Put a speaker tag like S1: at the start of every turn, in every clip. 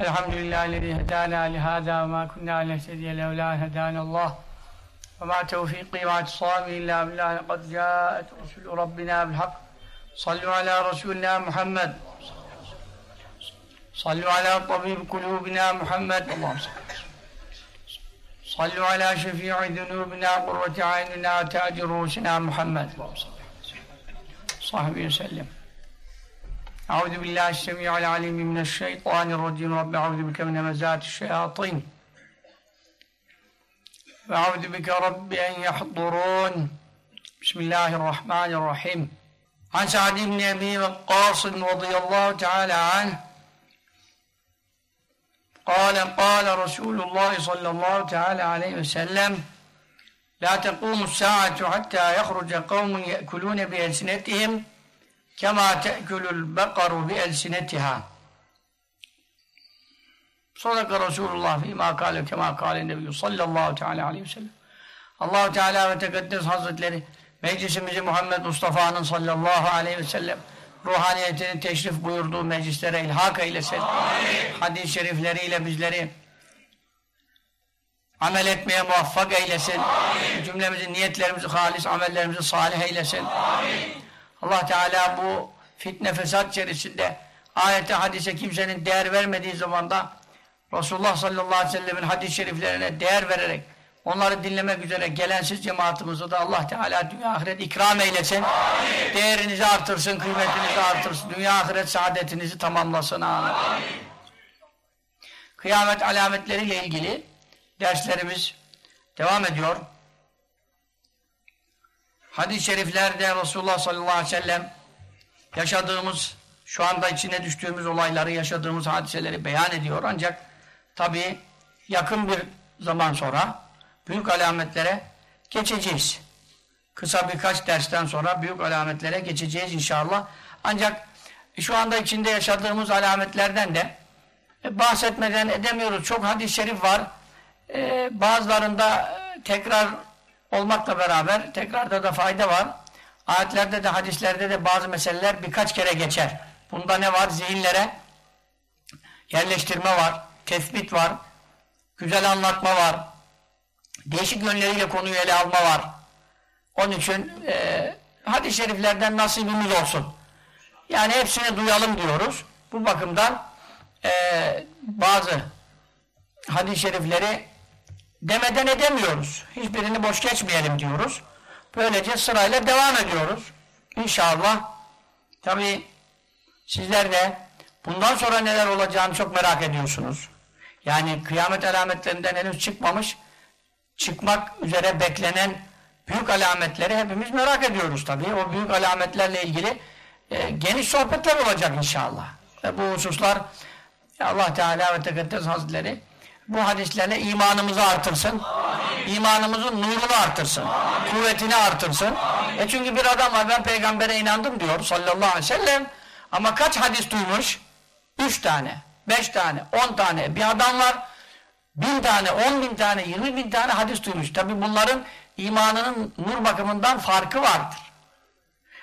S1: الحمد لله الذي هدانا لهذا وما كنا لنهتدي لولا أن هدانا الله. وما توفيقي واعتصامي إلا بالله قد جاءت رسل ربنا بالحق. صلوا على رسولنا محمد. صلوا على طبيب قلوبنا محمد. اللهم صل صلوا على شفيع ذنوبنا قرة عيننا وتاج رؤوسنا محمد. اللهم صل صحبه وسلم. أعوذ بالله السميع العليم من الشيطان الرجيم. رب أعوذ بك من همزات الشياطين. وأعوذ بك رب أن يحضرون. بسم الله الرحمن الرحيم. عن سعد بن أبي وقاص رضي الله تعالى عنه قال قال رسول الله صلى الله تعالى عليه وسلم لا تقوم الساعة حتى يخرج قوم يأكلون بألسنتهم Kema te'külül bekaru bi elsinetiha. Sadaka Resulullah fîmâ kâle kemâ kâle nebiyyü sallallahu teâlâ aleyhi ve sellem. allah Teala ve Tekaddes Hazretleri meclisimizi Muhammed Mustafa'nın sallallahu aleyhi ve sellem ruhaniyetini teşrif buyurduğu meclislere ilhak eylesin. Hadis-i şerifleriyle bizleri amel etmeye muvaffak eylesin. Amin. Cümlemizi, niyetlerimizi halis, amellerimizi salih eylesin. Amin. Allah Teala bu fitne fesat içerisinde ayete hadise kimsenin değer vermediği zamanda Resulullah sallallahu aleyhi ve sellemin hadis-i şeriflerine değer vererek onları dinlemek üzere gelensiz cemaatimizi de Allah Teala dünya ahiret ikram eylesin. Amin. Değerinizi artırsın, kıymetinizi artırsın. Dünya ahiret saadetinizi tamamlasın. Amin. Amin. Kıyamet alametleriyle ilgili derslerimiz devam ediyor. Hadis-i şeriflerde Resulullah sallallahu aleyhi ve sellem yaşadığımız, şu anda içine düştüğümüz olayları, yaşadığımız hadiseleri beyan ediyor. Ancak tabii yakın bir zaman sonra büyük alametlere geçeceğiz. Kısa birkaç dersten sonra büyük alametlere geçeceğiz inşallah. Ancak şu anda içinde yaşadığımız alametlerden de e, bahsetmeden edemiyoruz. Çok hadis-i şerif var. Ee, bazılarında tekrar olmakla beraber tekrarda da fayda var. Ayetlerde de hadislerde de bazı meseleler birkaç kere geçer. Bunda ne var? Zihinlere yerleştirme var, tespit var, güzel anlatma var, değişik yönleriyle konuyu ele alma var. Onun için e, hadis-i şeriflerden nasibimiz olsun. Yani hepsini duyalım diyoruz. Bu bakımdan e, bazı hadis-i şerifleri demeden edemiyoruz. Hiçbirini boş geçmeyelim diyoruz. Böylece sırayla devam ediyoruz. İnşallah. Tabi sizler de bundan sonra neler olacağını çok merak ediyorsunuz. Yani kıyamet alametlerinden henüz çıkmamış, çıkmak üzere beklenen büyük alametleri hepimiz merak ediyoruz tabi. O büyük alametlerle ilgili e, geniş sohbetler olacak inşallah. Ve bu hususlar Allah Teala ve Tekaddes Hazretleri bu hadislerle imanımızı artırsın. Amin. İmanımızın nurunu artırsın. Amin. Kuvvetini artırsın. Amin. E çünkü bir adam var ben peygambere inandım diyor sallallahu aleyhi ve sellem. Ama kaç hadis duymuş? Üç tane, beş tane, on tane. Bir adam var bin tane, on bin tane, yirmi bin tane hadis duymuş. Tabi bunların imanının nur bakımından farkı vardır.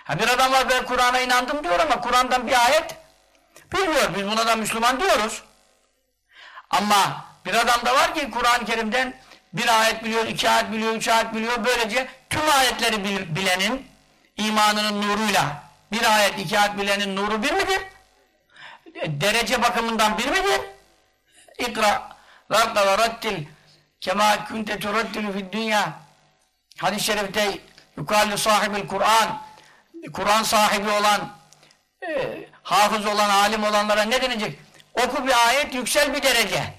S1: Ha bir adam var ben Kur'an'a inandım diyor ama Kur'an'dan bir ayet bilmiyor. Biz buna da Müslüman diyoruz. Ama bir adam da var ki Kur'an-ı Kerim'den bir ayet biliyor, iki ayet biliyor, üç ayet biliyor. Böylece tüm ayetleri bilenin imanının nuruyla bir ayet, iki ayet bilenin nuru bir midir? Derece bakımından bir midir? İkra Rabbe ve rattil kema kunte turattilu fid dünya hadis-i şerifte yukalli sahibil Kur'an Kur'an sahibi olan e, hafız olan, alim olanlara ne denecek? Oku bir ayet, yüksel bir derece.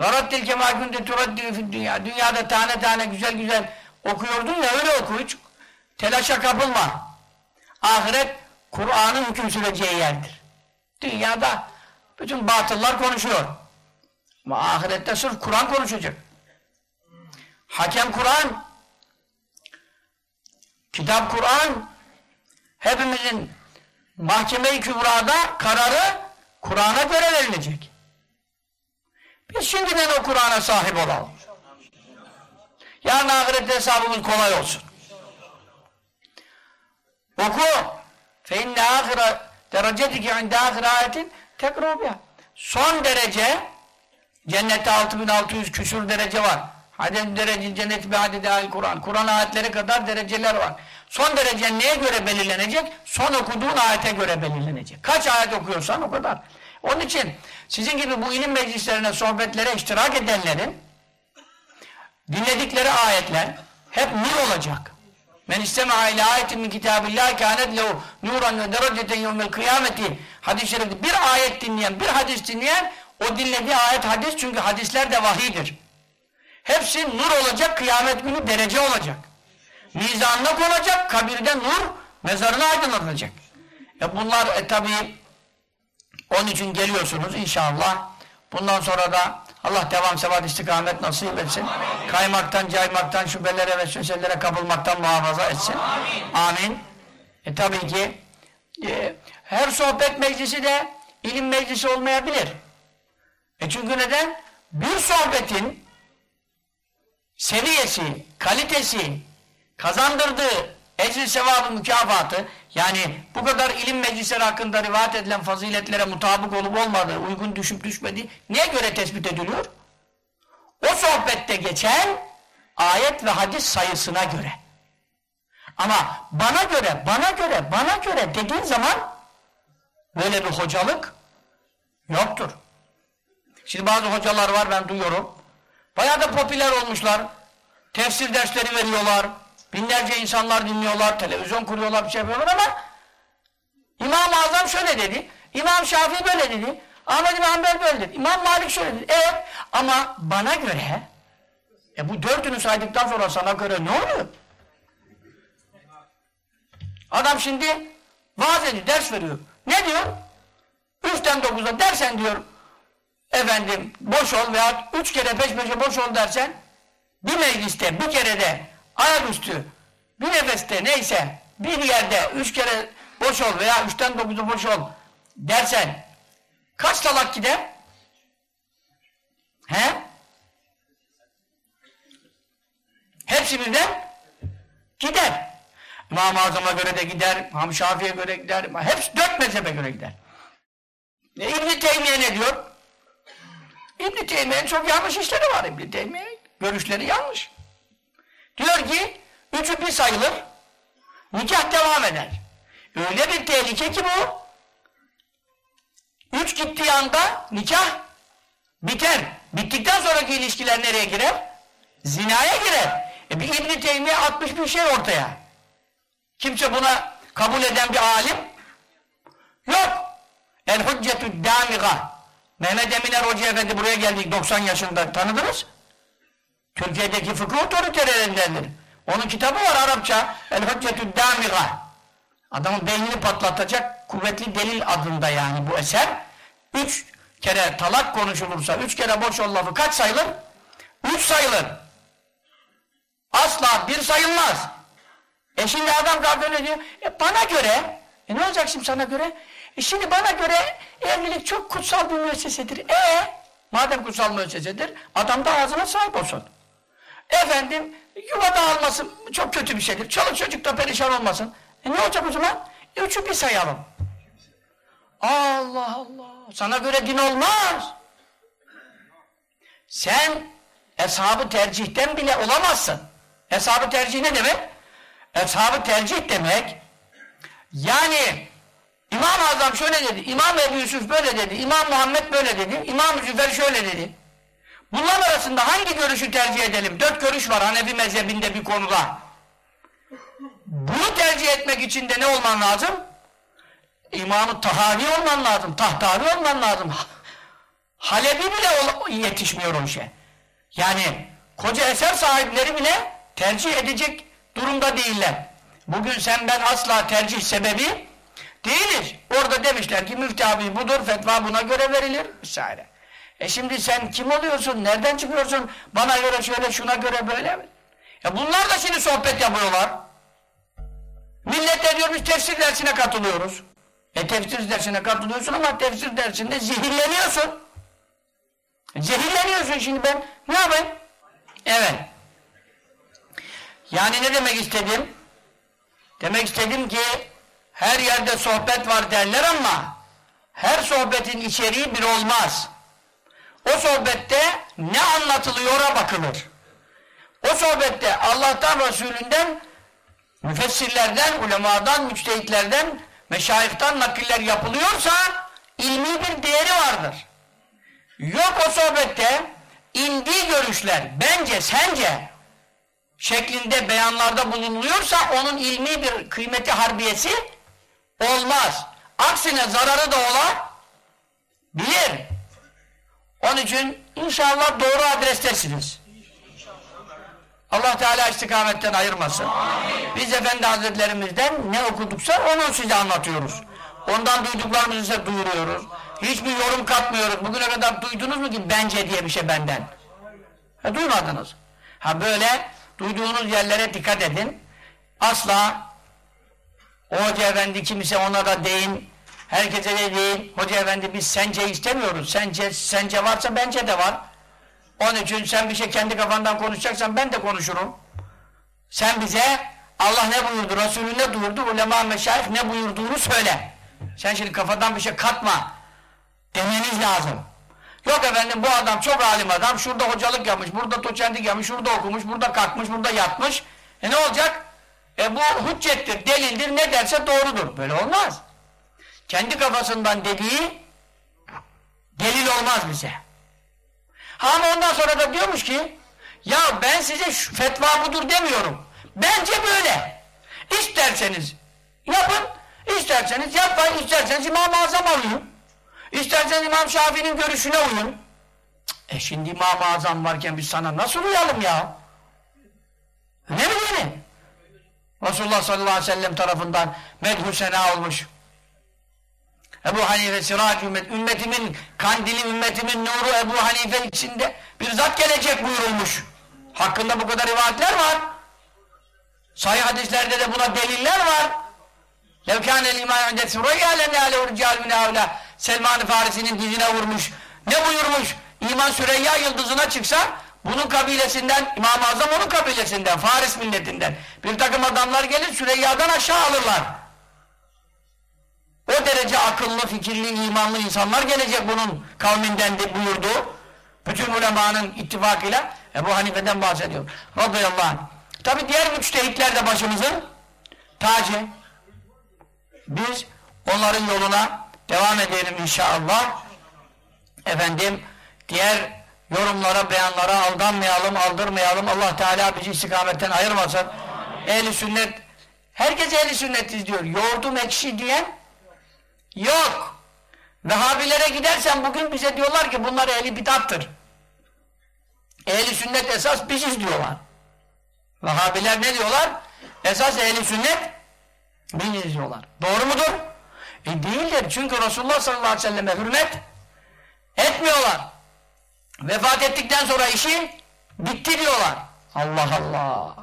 S1: Ve raddil kema kunte turaddil dünya. Dünyada tane tane güzel güzel okuyordun ya öyle oku hiç telaşa kapılma. Ahiret Kur'an'ın hüküm süreceği yerdir. Dünyada bütün batıllar konuşuyor. Ama ahirette sırf Kur'an konuşacak. Hakem Kur'an, kitap Kur'an, hepimizin mahkeme-i kübrada kararı Kur'an'a göre verilecek. Biz şimdiden o Kur'an'a sahip olalım. Yarın ahirette hesabımız kolay olsun. Oku. Fe inne ahire derecetike inde ahire ayetin tekrubiya. son derece cennette 6600 küsur derece var. Hadem derece cennet bir hadide Kur'an. Kur'an ayetleri kadar dereceler var. Son derece neye göre belirlenecek? Son okuduğun ayete göre belirlenecek. Kaç ayet okuyorsan o kadar. Onun için sizin gibi bu ilim meclislerine, sohbetlere iştirak edenlerin dinledikleri ayetler hep nur olacak. Men istema ile ayetin min kitabillahi kânet lehu nuran ve dereceten yevmel kıyameti şerifte bir ayet dinleyen, bir hadis dinleyen o dinlediği ayet hadis çünkü hadisler de vahidir. Hepsi nur olacak, kıyamet günü derece olacak. Mizanına konacak, kabirde nur, mezarına aydınlatacak. E bunlar e, tabi onun için geliyorsunuz inşallah. Bundan sonra da Allah devam sebat istikamet nasip etsin. Kaymaktan, caymaktan, şüphelere ve süselere kapılmaktan muhafaza etsin. Amin. Amin. E tabii ki e, her sohbet meclisi de ilim meclisi olmayabilir. E çünkü neden? Bir sohbetin seviyesi, kalitesi, kazandırdığı ecri sevabı mükafatı yani bu kadar ilim meclisleri hakkında rivayet edilen faziletlere mutabık olup olmadığı, uygun düşüp düşmediği neye göre tespit ediliyor? O sohbette geçen ayet ve hadis sayısına göre. Ama bana göre, bana göre, bana göre dediğin zaman böyle bir hocalık yoktur. Şimdi bazı hocalar var ben duyuyorum. Bayağı da popüler olmuşlar. Tefsir dersleri veriyorlar. Binlerce insanlar dinliyorlar. Televizyon kuruyorlar bir şey yapıyorlar ama İmam-ı Azam şöyle dedi. İmam Şafii böyle dedi. Ahmet İmam Hanbel böyle dedi. İmam Malik şöyle dedi. Evet ama bana göre e bu dördünü saydıktan sonra sana göre ne oluyor? Adam şimdi vaaz ediyor, ders veriyor. Ne diyor? Üçten dokuza dersen diyor efendim boş ol veya üç kere peş peşe boş ol dersen bir mecliste bir kere de ayaküstü bir nefeste neyse bir yerde üç kere boş ol veya üçten dokuzu boş ol dersen kaç talak gider? He? Hepsi birden gider. İmam-ı Azam'a göre de gider, İmam Şafii'ye göre gider, hepsi dört mezhebe göre gider. E, İbn-i Teymiye ne diyor? İbn-i Teymiye'nin çok yanlış işleri var İbn-i Teymiye. Görüşleri yanlış. Diyor ki, üçü bir sayılır, nikah devam eder. Öyle bir tehlike ki bu, üç gittiği anda nikah biter. Bittikten sonraki ilişkiler nereye girer? Zinaya girer. E bir İbn-i Teymiye atmış bir şey ortaya. Kimse buna kabul eden bir alim yok. El hüccetü damiga. Mehmet Eminer Hoca Efendi buraya geldik 90 yaşında tanıdınız. Türkiye'deki fıkıh otoritelerindendir. Onun kitabı var Arapça. El hüccetü damiga. Adamın beynini patlatacak kuvvetli delil adında yani bu eser. Üç kere talak konuşulursa, üç kere boş ol lafı kaç sayılır? Üç sayılır. Asla bir sayılmaz. E şimdi adam kalkıyor diyor, e bana göre, e ne olacak şimdi sana göre? E şimdi bana göre evlilik çok kutsal bir müessesedir. E madem kutsal müessesedir, adam da ağzına sahip olsun. Efendim, yuva dağılması çok kötü bir şeydir. Çoluk çocuk da perişan olmasın. E ne olacak o zaman? E üçü bir sayalım. Allah Allah. Sana göre din olmaz. Sen hesabı tercihten bile olamazsın. Hesabı tercih ne demek? Hesabı tercih demek yani İmam-ı Azam şöyle dedi, İmam Ebu Yusuf böyle dedi, İmam Muhammed böyle dedi, İmam Züfer şöyle dedi. Bunlar arasında hangi görüşü tercih edelim? Dört görüş var Hanefi mezhebinde bir konuda. Bunu tercih etmek için de ne olman lazım? İmam-ı Tahavi olman lazım, Tahtavi olman lazım. Halebi bile yetişmiyor o şey. Yani koca eser sahipleri bile tercih edecek durumda değiller. Bugün sen ben asla tercih sebebi değiliz. Orada demişler ki müftü abi budur, fetva buna göre verilir. Vesaire. E şimdi sen kim oluyorsun, nereden çıkıyorsun, bana göre şöyle, şuna göre böyle mi? E bunlar da şimdi sohbet yapıyorlar. Millet de diyor tefsir dersine katılıyoruz. E tefsir dersine katılıyorsun ama tefsir dersinde zehirleniyorsun. Zehirleniyorsun şimdi ben ne yapayım? Evet. Yani ne demek istedim? Demek istedim ki her yerde sohbet var derler ama her sohbetin içeriği bir olmaz. O sohbette ne anlatılıyora bakılır. O sohbette Allah'tan Resulünden müfessirlerden, ulemadan, müçtehitlerden, meşayihtan nakiller yapılıyorsa ilmi bir değeri vardır. Yok o sohbette indiği görüşler bence, sence şeklinde beyanlarda bulunuluyorsa onun ilmi bir kıymeti harbiyesi olmaz. Aksine zararı da olabilir. Onun için inşallah doğru adrestesiniz. Allah Teala istikametten ayırmasın. Amin. Biz Efendi Hazretlerimizden ne okuduksa onu size anlatıyoruz. Ondan duyduklarımızı size duyuruyoruz. Hiçbir yorum katmıyoruz. Bugüne kadar duydunuz mu ki bence diye bir şey benden? Ha, duymadınız. Ha böyle duyduğunuz yerlere dikkat edin. Asla o hoca efendi kimse ona da deyin. Herkese de deyin. Hoca efendi biz sence istemiyoruz. Sence, sence varsa bence de var. Onun için sen bir şey kendi kafandan konuşacaksan ben de konuşurum. Sen bize Allah ne buyurdu, Resulü ne buyurdu, ulema meşayih ne buyurduğunu söyle. Sen şimdi kafadan bir şey katma. Demeniz lazım. Yok efendim bu adam çok alim adam, şurada hocalık yapmış, burada doçentlik yapmış, şurada okumuş, burada kalkmış, burada yatmış. E ne olacak? E bu hüccettir, delildir, ne derse doğrudur. Böyle olmaz. Kendi kafasından dediği delil olmaz bize. Ama ondan sonra da diyormuş ki ya ben size şu fetva budur demiyorum. Bence böyle. İsterseniz yapın, isterseniz yapmayın, isterseniz İmam-ı Azam alın. İsterseniz İmam Şafii'nin görüşüne uyun. E şimdi İmam-ı Azam varken biz sana nasıl uyalım ya? Ne yani? Resulullah sallallahu aleyhi ve sellem tarafından medhü sena olmuş. Ebu Hanife sirac ümmet, ümmetimin kandili, ümmetimin nuru Ebu Hanife içinde bir zat gelecek buyurulmuş. Hakkında bu kadar rivayetler var. Sahih hadislerde de buna deliller var. Levkânel imân inde süreyâle nâle urcâl minâvlâ Selman-ı Farisi'nin dizine vurmuş. Ne buyurmuş? İman Süreyya yıldızına çıksa bunun kabilesinden, İmam-ı Azam onun kabilesinden, Faris milletinden. Bir takım adamlar gelir Süreyya'dan aşağı alırlar. O derece akıllı, fikirli, imanlı insanlar gelecek bunun kavminden de buyurdu. Bütün ulemanın ittifakıyla Ebu Hanife'den bahsediyor. Radıyallahu anh. Tabi diğer müçtehitler de başımızın tacı. Biz onların yoluna devam edelim inşallah. Efendim diğer yorumlara, beyanlara aldanmayalım, aldırmayalım. Allah Teala bizi istikametten ayırmasın. Ehli sünnet herkes ehli sünnet diyor. Yoğurdum ekşi diyen Yok. Vehhabilere gidersen bugün bize diyorlar ki bunlar ehli bidattır. Ehli sünnet esas biziz diyorlar. Vehhabiler ne diyorlar? Esas ehli sünnet biziz diyorlar. Doğru mudur? E değildir. Çünkü Resulullah sallallahu aleyhi ve selleme hürmet etmiyorlar. Vefat ettikten sonra işi bitti diyorlar. Allah Allah.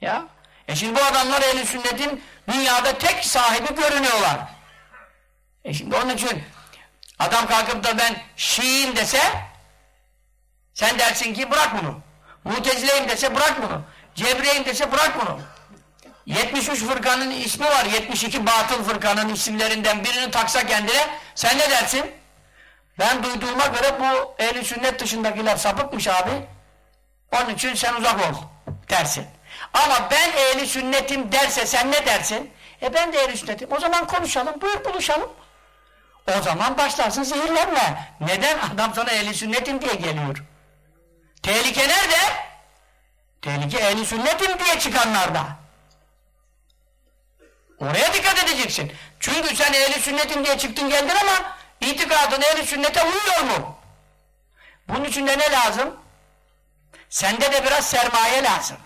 S1: Ya. E şimdi bu adamlar ehli sünnetin dünyada tek sahibi görünüyorlar. E şimdi onun için adam kalkıp da ben Şii'yim dese sen dersin ki bırak bunu. Mutezileyim dese bırak bunu. Cebreyim dese bırak bunu. 73 fırkanın ismi var. 72 batıl fırkanın isimlerinden birini taksa kendine sen ne dersin? Ben duyduğuma göre bu ehli sünnet dışındakiler sapıkmış abi. Onun için sen uzak ol dersin. Ama ben ehli sünnetim derse sen ne dersin? E ben de ehli sünnetim. O zaman konuşalım. Buyur buluşalım. O zaman başlarsın zehirlenme. Neden? Adam sana ehli sünnetim diye geliyor. Tehlike nerede? Tehlike ehli sünnetim diye çıkanlarda. Oraya dikkat edeceksin. Çünkü sen ehli sünnetim diye çıktın geldin ama itikadın ehli sünnete uyuyor mu? Bunun için de ne lazım? Sende de biraz sermaye lazım.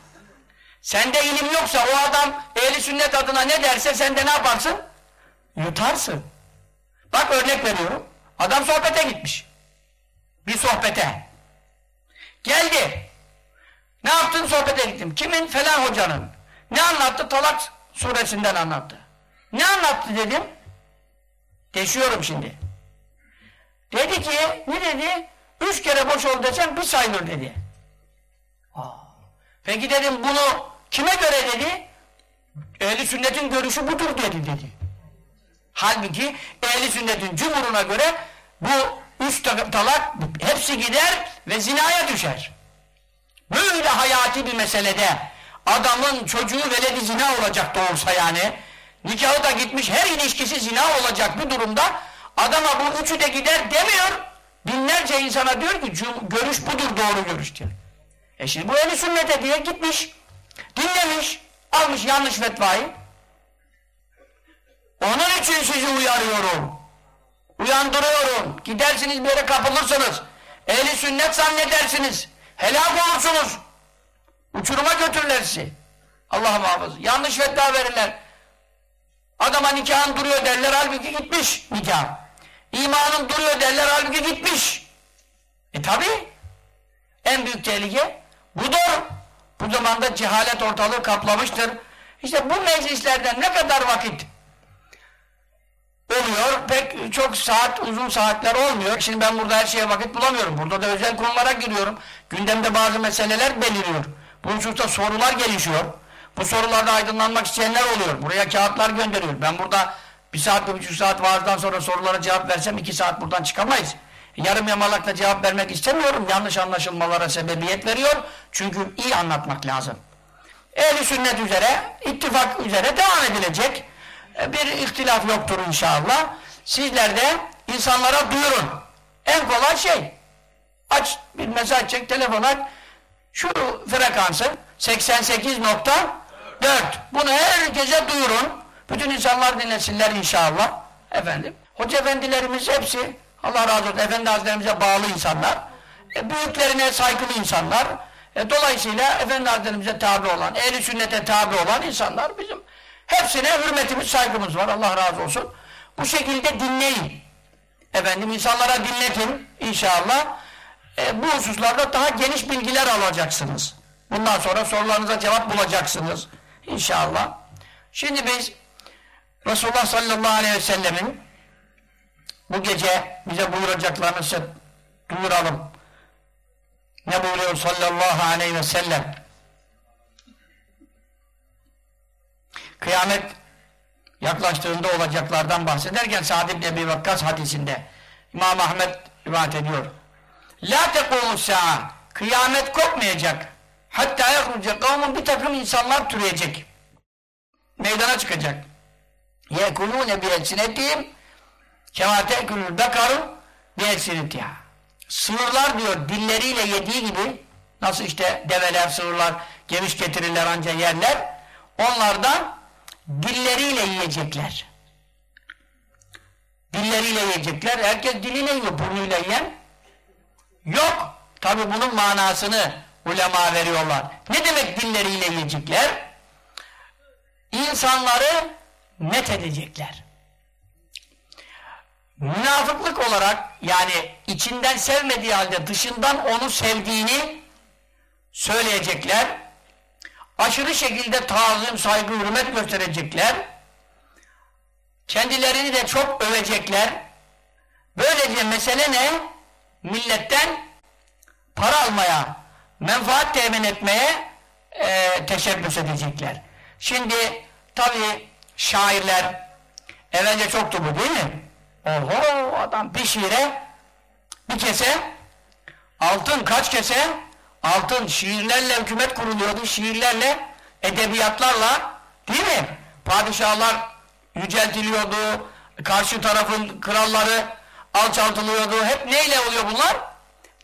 S1: Sende ilim yoksa o adam ehli sünnet adına ne derse sen de ne yaparsın? Yutarsın. Bak örnek veriyorum. Adam sohbete gitmiş. Bir sohbete. Geldi. Ne yaptın sohbete gittim. Kimin? Falan hocanın. Ne anlattı? Talak suresinden anlattı. Ne anlattı dedim. Deşiyorum şimdi. Dedi ki, ne dedi? Üç kere boş ol desem bir sayılır dedi. Peki dedim bunu kime göre dedi? Ehli sünnetin görüşü budur dedi dedi. Halbuki ehli sünnetin cumhuruna göre bu üç talak hepsi gider ve zinaya düşer. Böyle hayati bir meselede adamın çocuğu veledi zina olacak doğursa yani nikahı da gitmiş her ilişkisi zina olacak bu durumda adama bu üçü de gider demiyor binlerce insana diyor ki görüş budur doğru görüş diyor. E şimdi bu eli sünnete diye gitmiş dinlemiş almış yanlış fetvayı onun için sizi uyarıyorum. Uyandırıyorum. Gidersiniz bir yere kapılırsınız. Ehli sünnet zannedersiniz. Helak olursunuz. Uçuruma götürürler sizi. Allah muhafaza. Yanlış fetva verirler. Adama nikahın duruyor derler halbuki gitmiş nikah. İmanın duruyor derler halbuki gitmiş. E tabi. En büyük tehlike budur. Bu zamanda cehalet ortalığı kaplamıştır. İşte bu meclislerden ne kadar vakit oluyor. Pek çok saat, uzun saatler olmuyor. Şimdi ben burada her şeye vakit bulamıyorum. Burada da özel konulara giriyorum. Gündemde bazı meseleler beliriyor. Bu hususta sorular gelişiyor. Bu sorularda aydınlanmak isteyenler oluyor. Buraya kağıtlar gönderiyor. Ben burada bir saat, bir buçuk saat vaazdan sonra sorulara cevap versem iki saat buradan çıkamayız. Yarım yamalakla cevap vermek istemiyorum. Yanlış anlaşılmalara sebebiyet veriyor. Çünkü iyi anlatmak lazım. Ehli sünnet üzere, ittifak üzere devam edilecek. Bir ihtilaf yoktur inşallah. Sizler de insanlara duyurun. En kolay şey. Aç bir mesaj çek, telefon aç. Şu frekansı 88.4 bunu herkese duyurun. Bütün insanlar dinlesinler inşallah. Efendim. Hoca efendilerimiz hepsi Allah razı olsun. Efendi Hazretlerimize bağlı insanlar. E, büyüklerine saygılı insanlar. E, dolayısıyla Efendi Hazretlerimize tabi olan, ehli sünnete tabi olan insanlar bizim Hepsine hürmetimiz, saygımız var. Allah razı olsun. Bu şekilde dinleyin. Efendim insanlara dinletin inşallah. E, bu hususlarda daha geniş bilgiler alacaksınız. Bundan sonra sorularınıza cevap bulacaksınız. İnşallah. Şimdi biz Resulullah sallallahu aleyhi ve sellemin bu gece bize buyuracaklarını duyuralım. Ne buyuruyor sallallahu aleyhi ve sellem? Kıyamet yaklaştığında olacaklardan bahsederken Sa'd ibn Ebi Vakkas hadisinde İmam Ahmet rivayet ediyor. La tekumu sa'a kıyamet kopmayacak. Hatta yahruce kavmun bir takım insanlar türeyecek. Meydana çıkacak. Yekulune bi elsinetihim kema tekulul bekaru bi elsinetiha. Sığırlar diyor dilleriyle yediği gibi nasıl işte develer, sığırlar gemiş getirirler anca yerler. Onlardan dilleriyle yiyecekler. Dilleriyle yiyecekler. Herkes diline yiyor, burnuyla yiyen. Yok. Tabi bunun manasını ulema veriyorlar. Ne demek dilleriyle yiyecekler? İnsanları met edecekler. Münafıklık olarak yani içinden sevmediği halde dışından onu sevdiğini söyleyecekler aşırı şekilde tazim, saygı, hürmet gösterecekler. Kendilerini de çok övecekler. Böylece mesele ne? Milletten para almaya, menfaat temin etmeye e, teşebbüs edecekler. Şimdi tabi şairler evvelce çoktu bu değil mi? Oho adam bir şiire bir kese altın kaç kese altın şiirlerle hükümet kuruluyordu. Şiirlerle, edebiyatlarla değil mi? Padişahlar yüceltiliyordu. Karşı tarafın kralları alçaltılıyordu. Hep neyle oluyor bunlar?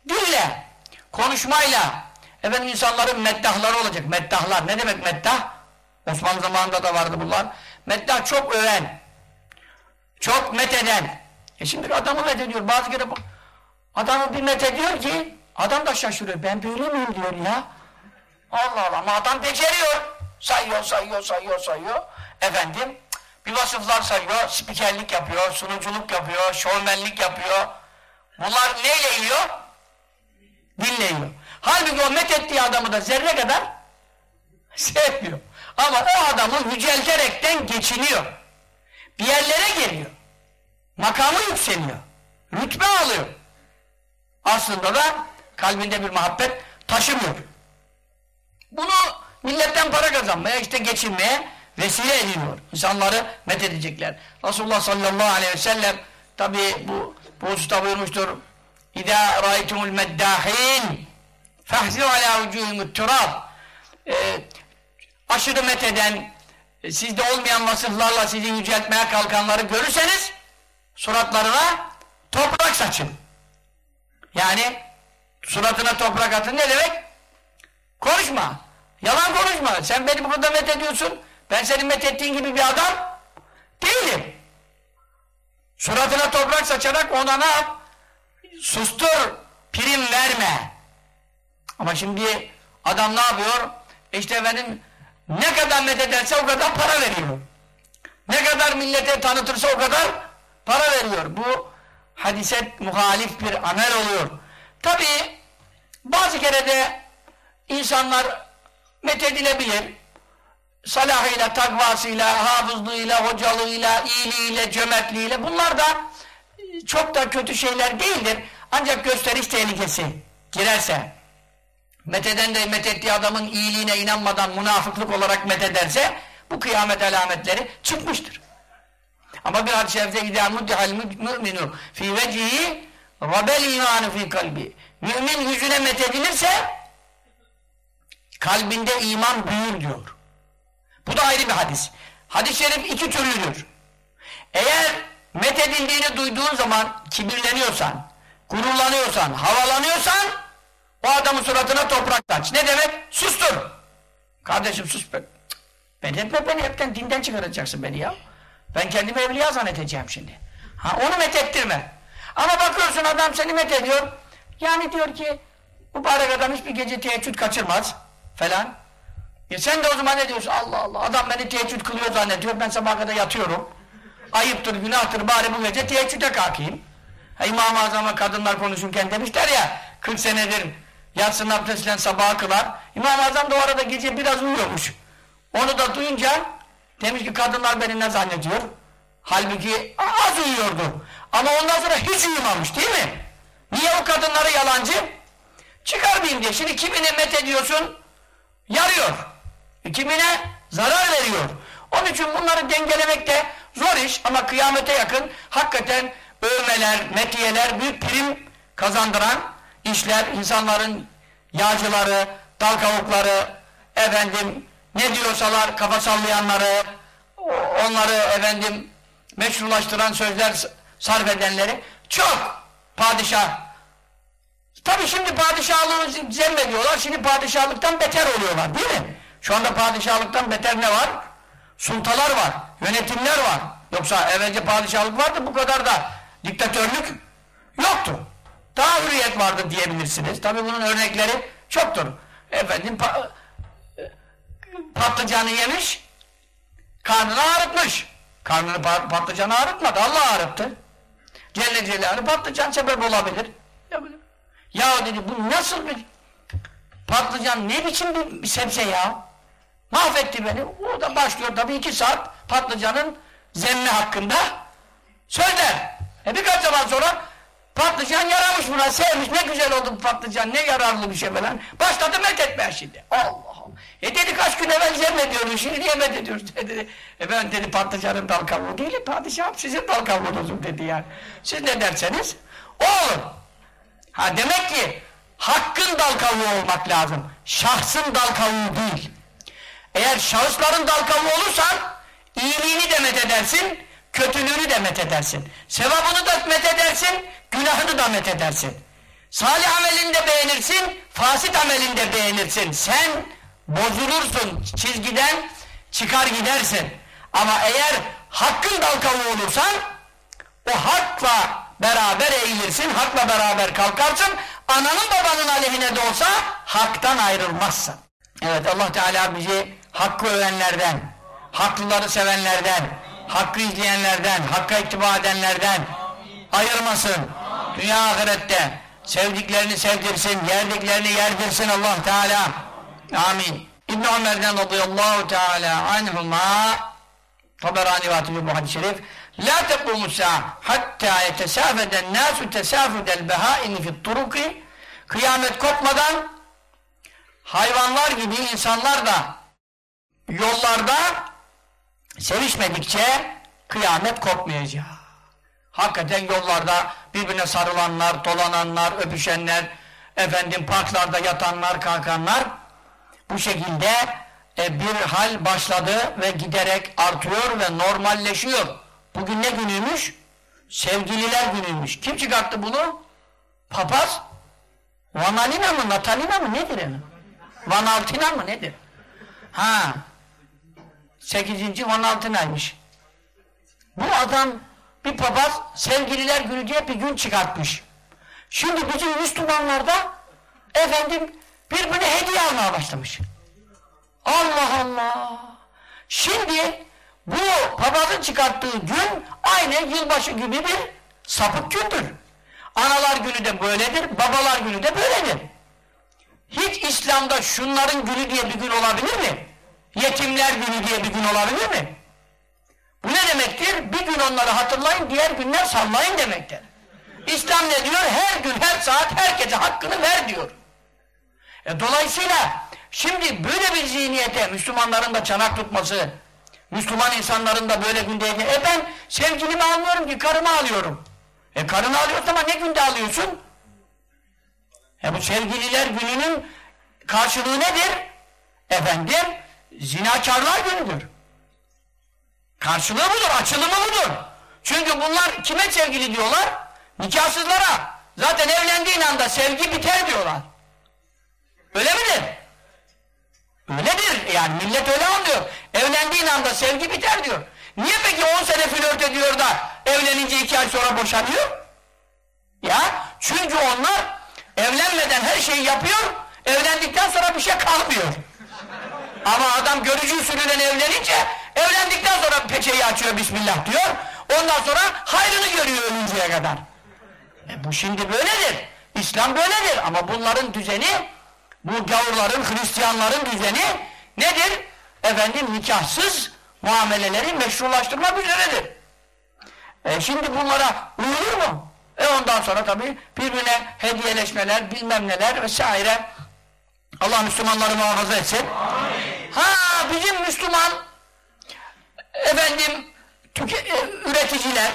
S1: Dille, konuşmayla. Efendim insanların meddahları olacak. Meddahlar. Ne demek meddah? Osmanlı zamanında da vardı bunlar. Meddah çok öven. Çok metheden. E şimdi adamı methediyor. Bazı kere adamı bir methediyor ki Adam da şaşırıyor. Ben böyle miyim diyor ya. Allah Allah. Ama adam beceriyor. Sayıyor, sayıyor, sayıyor, sayıyor. Efendim bir vasıflar sayıyor. Spikerlik yapıyor, sunuculuk yapıyor, şovmenlik yapıyor. Bunlar neyle yiyor? Dille yiyor. Halbuki o met ettiği adamı da zerre kadar sevmiyor. Ama o adamı yücelterekten geçiniyor. Bir yerlere geliyor. Makamı yükseliyor. Rütbe alıyor. Aslında da kalbinde bir muhabbet taşımıyor. Bunu milletten para kazanmaya, işte geçinmeye vesile ediliyor. İnsanları methedecekler. Resulullah sallallahu aleyhi ve sellem tabi bu, bu hususta buyurmuştur. İzâ râitumul meddâhîn fehzî alâ vücûhimut turâb ee, aşırı metheden e, sizde olmayan vasıflarla sizi yüceltmeye kalkanları görürseniz suratlarına toprak saçın. Yani suratına toprak atın ne demek? Konuşma. Yalan konuşma. Sen beni bu kadar met ediyorsun. Ben senin met ettiğin gibi bir adam değilim. Suratına toprak saçarak ona ne yap? Sustur. Prim verme. Ama şimdi adam ne yapıyor? İşte efendim ne kadar met ederse o kadar para veriyor. Ne kadar millete tanıtırsa o kadar para veriyor. Bu hadise muhalif bir amel oluyor. Tabi bazı kere de insanlar methedilebilir. Salahıyla, takvasıyla, hafızlığıyla, hocalığıyla, iyiliğiyle, cömertliğiyle bunlar da çok da kötü şeyler değildir. Ancak gösteriş tehlikesi girerse metheden de methettiği adamın iyiliğine inanmadan münafıklık olarak methederse bu kıyamet alametleri çıkmıştır. Ama bir hadis-i şerifte اِذَا مُدِّعَ الْمُؤْمِنُ ف۪ي وَجِهِ رَبَ الْاِيمَانُ ف۪ي kalbi. Mümin yüzüne methedilirse kalbinde iman büyür diyor. Bu da ayrı bir hadis. Hadis-i şerif iki türlüdür. Eğer methedildiğini duyduğun zaman kibirleniyorsan, gururlanıyorsan, havalanıyorsan o adamın suratına toprak taç. Ne demek? Sustur. Kardeşim sus be. Ben etme beni hepten dinden çıkaracaksın beni ya. Ben kendimi evliya zannedeceğim şimdi. Ha, onu methettirme. Ama bakıyorsun adam seni methediyor. Yani diyor ki mübarek adam hiçbir gece teheccüd kaçırmaz falan. Ya sen de o zaman ne diyorsun? Allah Allah adam beni teheccüd kılıyor zannediyor. Ben sabah kadar yatıyorum. Ayıptır, günahtır bari bu gece teheccüde kalkayım. İmam-ı Azam'a kadınlar konuşurken demişler ya 40 senedir yatsın abdestiyle sabaha kılar. İmam-ı Azam da o arada gece biraz uyuyormuş. Onu da duyunca demiş ki kadınlar beni ne zannediyor? Halbuki az uyuyordu. Ama ondan sonra hiç uyumamış değil mi? Niye o kadınları yalancı? Çıkarmayayım diye. Şimdi kimine met ediyorsun? Yarıyor. Kimine zarar veriyor. Onun için bunları dengelemek de zor iş ama kıyamete yakın hakikaten övmeler, metiyeler büyük prim kazandıran işler, insanların yağcıları, dal kavukları, efendim ne diyorsalar kafa sallayanları, onları efendim meşrulaştıran sözler sarf edenleri çok padişah. Tabi şimdi padişahlığı zemmediyorlar, şimdi padişahlıktan beter oluyorlar değil mi? Şu anda padişahlıktan beter ne var? Sultalar var, yönetimler var. Yoksa evvelce padişahlık vardı bu kadar da diktatörlük yoktu. Daha hürriyet vardı diyebilirsiniz. Tabi bunun örnekleri çoktur. Efendim pa patlıcanı yemiş, karnını ağrıtmış. Karnını patlıcanı ağrıtmadı, Allah ağrıttı. Celle Celaluhu patlıcan sebep olabilir. Ya dedi bu nasıl bir patlıcan ne biçim bir, sebze ya? Mahvetti beni. O da başlıyor tabii iki saat patlıcanın zemmi hakkında sözler. E birkaç zaman sonra patlıcan yaramış buna sevmiş ne güzel oldu patlıcan ne yararlı bir şey falan. Başladı met etmeye şimdi. Allah Allah. E dedi kaç gün evvel zemmediyordu şimdi niye met dedi. E ben dedi patlıcanın dal kavuğu değil padişahım sizin dal kavuğunuzum dedi yani. Siz ne derseniz o olur. Ha demek ki hakkın dal olmak lazım. Şahsın dal değil. Eğer şahısların dal kavuğu olursan iyiliğini de met edersin, kötülüğünü de met edersin. Sevabını da met edersin, günahını da met edersin. Salih amelini de beğenirsin, fasit amelini de beğenirsin. Sen bozulursun çizgiden, çıkar gidersin. Ama eğer hakkın dal olursan, o hakla beraber eğilirsin, hakla beraber kalkarsın, ananın babanın aleyhine de olsa haktan ayrılmazsın. Evet Allah Teala bizi hakkı övenlerden, haklıları sevenlerden, hakkı izleyenlerden, hakka ittiba edenlerden ayırmasın. Dünya ahirette sevdiklerini sevdirsin, yerdiklerini yerdirsin Allah Teala. Amin. İbn Ömer'den radıyallahu teala anhuma Taberani ve bu hadis-i şerif La tekumu hatta yetesafeden nasu tesafudel behaini fit turuki Kıyamet kopmadan hayvanlar gibi insanlar da yollarda sevişmedikçe kıyamet kopmayacak. Hakikaten yollarda birbirine sarılanlar, dolananlar, öpüşenler, efendim parklarda yatanlar, kalkanlar bu şekilde e, bir hal başladı ve giderek artıyor ve normalleşiyor. Bugün ne günüymüş? Sevgililer günüymüş. Kim çıkarttı bunu? Papaz? Vanalina mı, Natalina mı nedir yani? Vanaltina mı nedir? Ha. Sekizinci Vanaltina'ymış. Bu adam bir papaz sevgililer günü diye bir gün çıkartmış. Şimdi bizim Müslümanlarda efendim birbirine hediye almaya başlamış. Allah Allah. Şimdi bu papazın çıkarttığı gün aynı yılbaşı gibi bir sapık gündür. Analar günü de böyledir, babalar günü de böyledir. Hiç İslam'da şunların günü diye bir gün olabilir mi? Yetimler günü diye bir gün olabilir mi? Bu ne demektir? Bir gün onları hatırlayın, diğer günler sallayın demektir. İslam ne diyor? Her gün, her saat, herkese hakkını ver diyor. E, dolayısıyla şimdi böyle bir zihniyete Müslümanların da çanak tutması, Müslüman insanların da böyle günde e ben sevgilimi almıyorum ki karımı alıyorum. E karını alıyorsun ama ne günde alıyorsun? E bu sevgililer gününün karşılığı nedir? Efendim zinakarlar günüdür. Karşılığı budur, açılımı budur. Çünkü bunlar kime sevgili diyorlar? Nikahsızlara. Zaten evlendiğin anda sevgi biter diyorlar. Öyle midir? Öyledir. Yani millet öyle anlıyor. Evlendiğin anda sevgi biter diyor. Niye peki 10 sene flört ediyor da evlenince 2 ay sonra boşanıyor? Ya çünkü onlar evlenmeden her şeyi yapıyor, evlendikten sonra bir şey kalmıyor. Ama adam görücü usulüyle evlenince evlendikten sonra peçeyi açıyor Bismillah diyor. Ondan sonra hayrını görüyor ölünceye kadar. E bu şimdi böyledir. İslam böyledir ama bunların düzeni bu gavurların, Hristiyanların düzeni nedir? Efendim nikahsız muameleleri meşrulaştırmak üzeredir. E şimdi bunlara uyulur mu? E ondan sonra tabii birbirine hediyeleşmeler, bilmem neler vesaire. Allah Müslümanları muhafaza etsin. Amin. Ha bizim Müslüman efendim e, üreticiler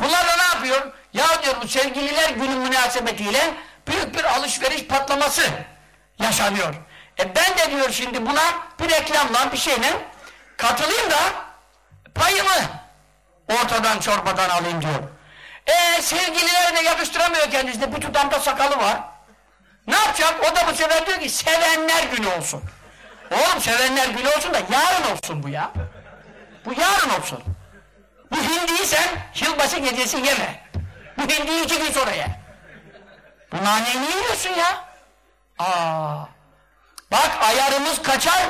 S1: bunlar da ne yapıyor? Ya diyor bu sevgililer günü münasebetiyle büyük bir alışveriş patlaması yaşanıyor. E ben de diyor şimdi buna bir reklamla bir şeyle katılayım da payımı ortadan çorbadan alayım diyor. E sevgililerine yakıştıramıyor kendisine bir tutamda sakalı var. Ne yapacak? O da bu sefer diyor ki sevenler günü olsun. Oğlum sevenler günü olsun da yarın olsun bu ya. Bu yarın olsun. Bu hindiyi sen yılbaşı gecesi yeme. Bu hindiyi iki gün sonra ye. Bu naneyi niye yiyorsun ya? Aa. Bak ayarımız kaçar,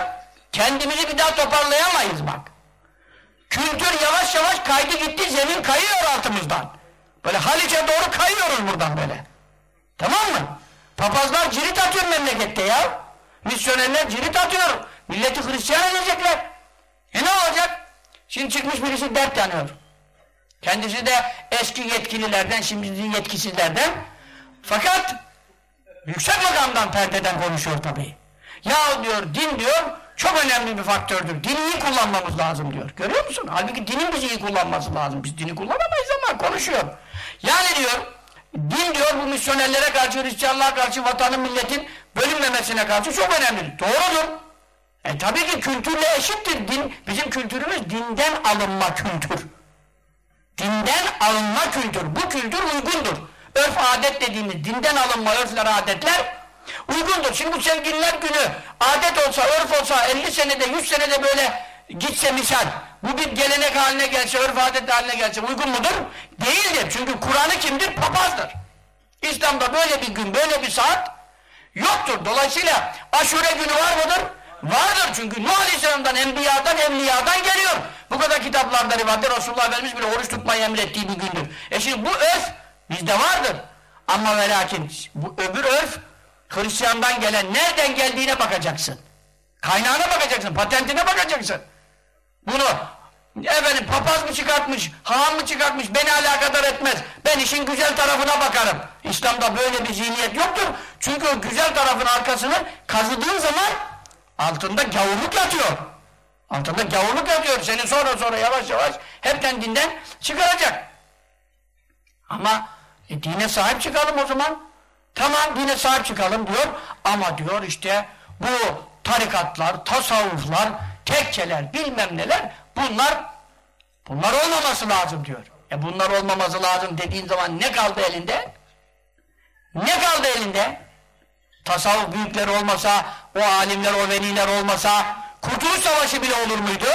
S1: kendimizi bir daha toparlayamayız bak. Kültür yavaş yavaş kaydı gitti, zemin kayıyor altımızdan. Böyle Haliç'e doğru kayıyoruz buradan böyle. Tamam mı? Papazlar cirit atıyor memlekette ya. Misyonerler cirit atıyor. Milleti Hristiyan edecekler. E ne olacak? Şimdi çıkmış birisi dert yanıyor. Kendisi de eski yetkililerden, şimdiki yetkisizlerden. Fakat yüksek makamdan perdeden konuşuyor tabii. Ya diyor din diyor çok önemli bir faktördür. Dini iyi kullanmamız lazım diyor. Görüyor musun? Halbuki dinin bizi iyi kullanması lazım. Biz dini kullanamayız ama konuşuyor. Yani diyor din diyor bu misyonerlere karşı, Hristiyanlığa karşı, vatanın milletin bölünmemesine karşı çok önemli. Doğrudur. E tabii ki kültürle eşittir. Din, bizim kültürümüz dinden alınma kültür. Dinden alınma kültür. Bu kültür uygundur. Örf adet dediğimiz dinden alınma örfler adetler uygundur. Şimdi bu sevgililer günü adet olsa, örf olsa 50 senede, 100 senede böyle gitse misal bu bir gelenek haline gelse, örf adet haline gelse uygun mudur? Değildir. Çünkü Kur'an'ı kimdir? Papazdır. İslam'da böyle bir gün, böyle bir saat yoktur. Dolayısıyla aşure günü var mıdır? Vardır çünkü Nuh Aleyhisselam'dan, Enbiya'dan, Evliya'dan geliyor. Bu kadar kitaplarda rivayette Resulullah Efendimiz bile oruç tutmayı emrettiği bir gündür. E şimdi bu örf bizde vardır. Ama ve lakin bu öbür örf Hristiyandan gelen nereden geldiğine bakacaksın. Kaynağına bakacaksın, patentine bakacaksın. Bunu efendim papaz mı çıkartmış, hağam mı çıkartmış beni alakadar etmez. Ben işin güzel tarafına bakarım. İslam'da böyle bir zihniyet yoktur. Çünkü o güzel tarafın arkasını kazıdığın zaman altında gavurluk yatıyor. Altında gavurluk yapıyor. Seni sonra sonra yavaş yavaş hepten dinden çıkaracak. Ama e, dine sahip çıkalım o zaman. Tamam dine sahip çıkalım diyor. Ama diyor işte bu tarikatlar, tasavvuflar, tekkeler, bilmem neler bunlar bunlar olmaması lazım diyor. E bunlar olmaması lazım dediğin zaman ne kaldı elinde? Ne kaldı elinde? Tasavvuf büyükleri olmasa, o alimler, o veliler olmasa Kurtuluş Savaşı bile olur muydu?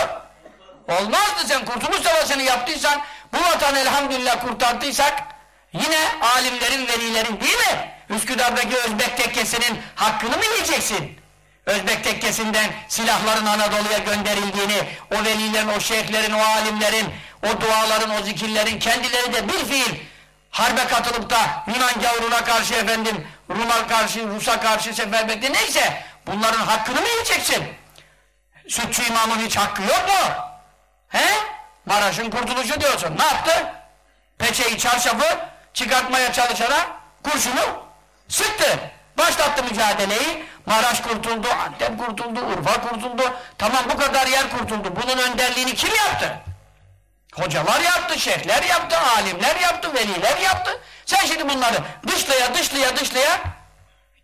S1: Olmazdı sen Kurtuluş Savaşı'nı yaptıysan bu vatanı elhamdülillah kurtardıysak yine alimlerin, velilerin değil mi? Üsküdar'daki Özbek tekkesinin hakkını mı yiyeceksin? Özbek tekkesinden silahların Anadolu'ya gönderildiğini, o velilerin, o şeyhlerin, o alimlerin, o duaların, o zikirlerin kendileri de bir fiil harbe katılıp da Yunan gavuruna karşı efendim, Rum'a karşı, Rus'a karşı seferberlikte neyse bunların hakkını mı yiyeceksin? Sütçü imamın hiç hakkı yok mu? He? Maraş'ın kurtuluşu diyorsun. Ne yaptı? Peçeyi, çarşafı çıkartmaya çalışana kurşunu sıktı. Başlattı mücadeleyi. Maraş kurtuldu, Antep kurtuldu, Urfa kurtuldu. Tamam bu kadar yer kurtuldu. Bunun önderliğini kim yaptı? Hocalar yaptı, şeyhler yaptı, alimler yaptı, veliler yaptı. Sen şimdi bunları dışlaya, dışlaya, dışlaya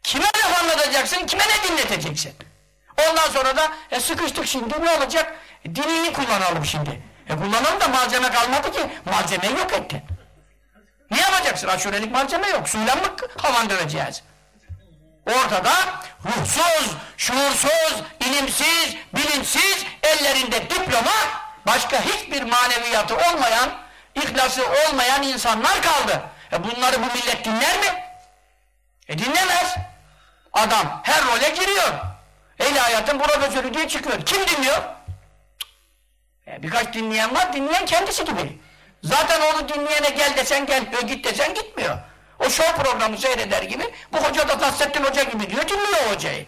S1: kime laf anlatacaksın, kime ne dinleteceksin? Ondan sonra da e, sıkıştık şimdi ne olacak? Dinini kullanalım şimdi. E kullanalım da malzeme kalmadı ki. Malzemeyi yok ettin. Ne yapacaksın? Aşurelik malzeme yok. Suyla mı havan döveceğiz? Ortada ruhsuz, şuursuz, ilimsiz, bilinçsiz, ellerinde diploma, başka hiçbir maneviyatı olmayan, ihlası olmayan insanlar kaldı. E bunları bu millet dinler mi? E dinlemez. Adam her role giriyor. El hayatın profesörü diye çıkıyor. Kim dinliyor? E birkaç dinleyen var, dinleyen kendisi gibi. Zaten onu dinleyene gel desen gelmiyor, git desen gitmiyor. O show programı seyreder gibi, bu hoca da Nasrettin Hoca gibi diyor, dinliyor hocayı.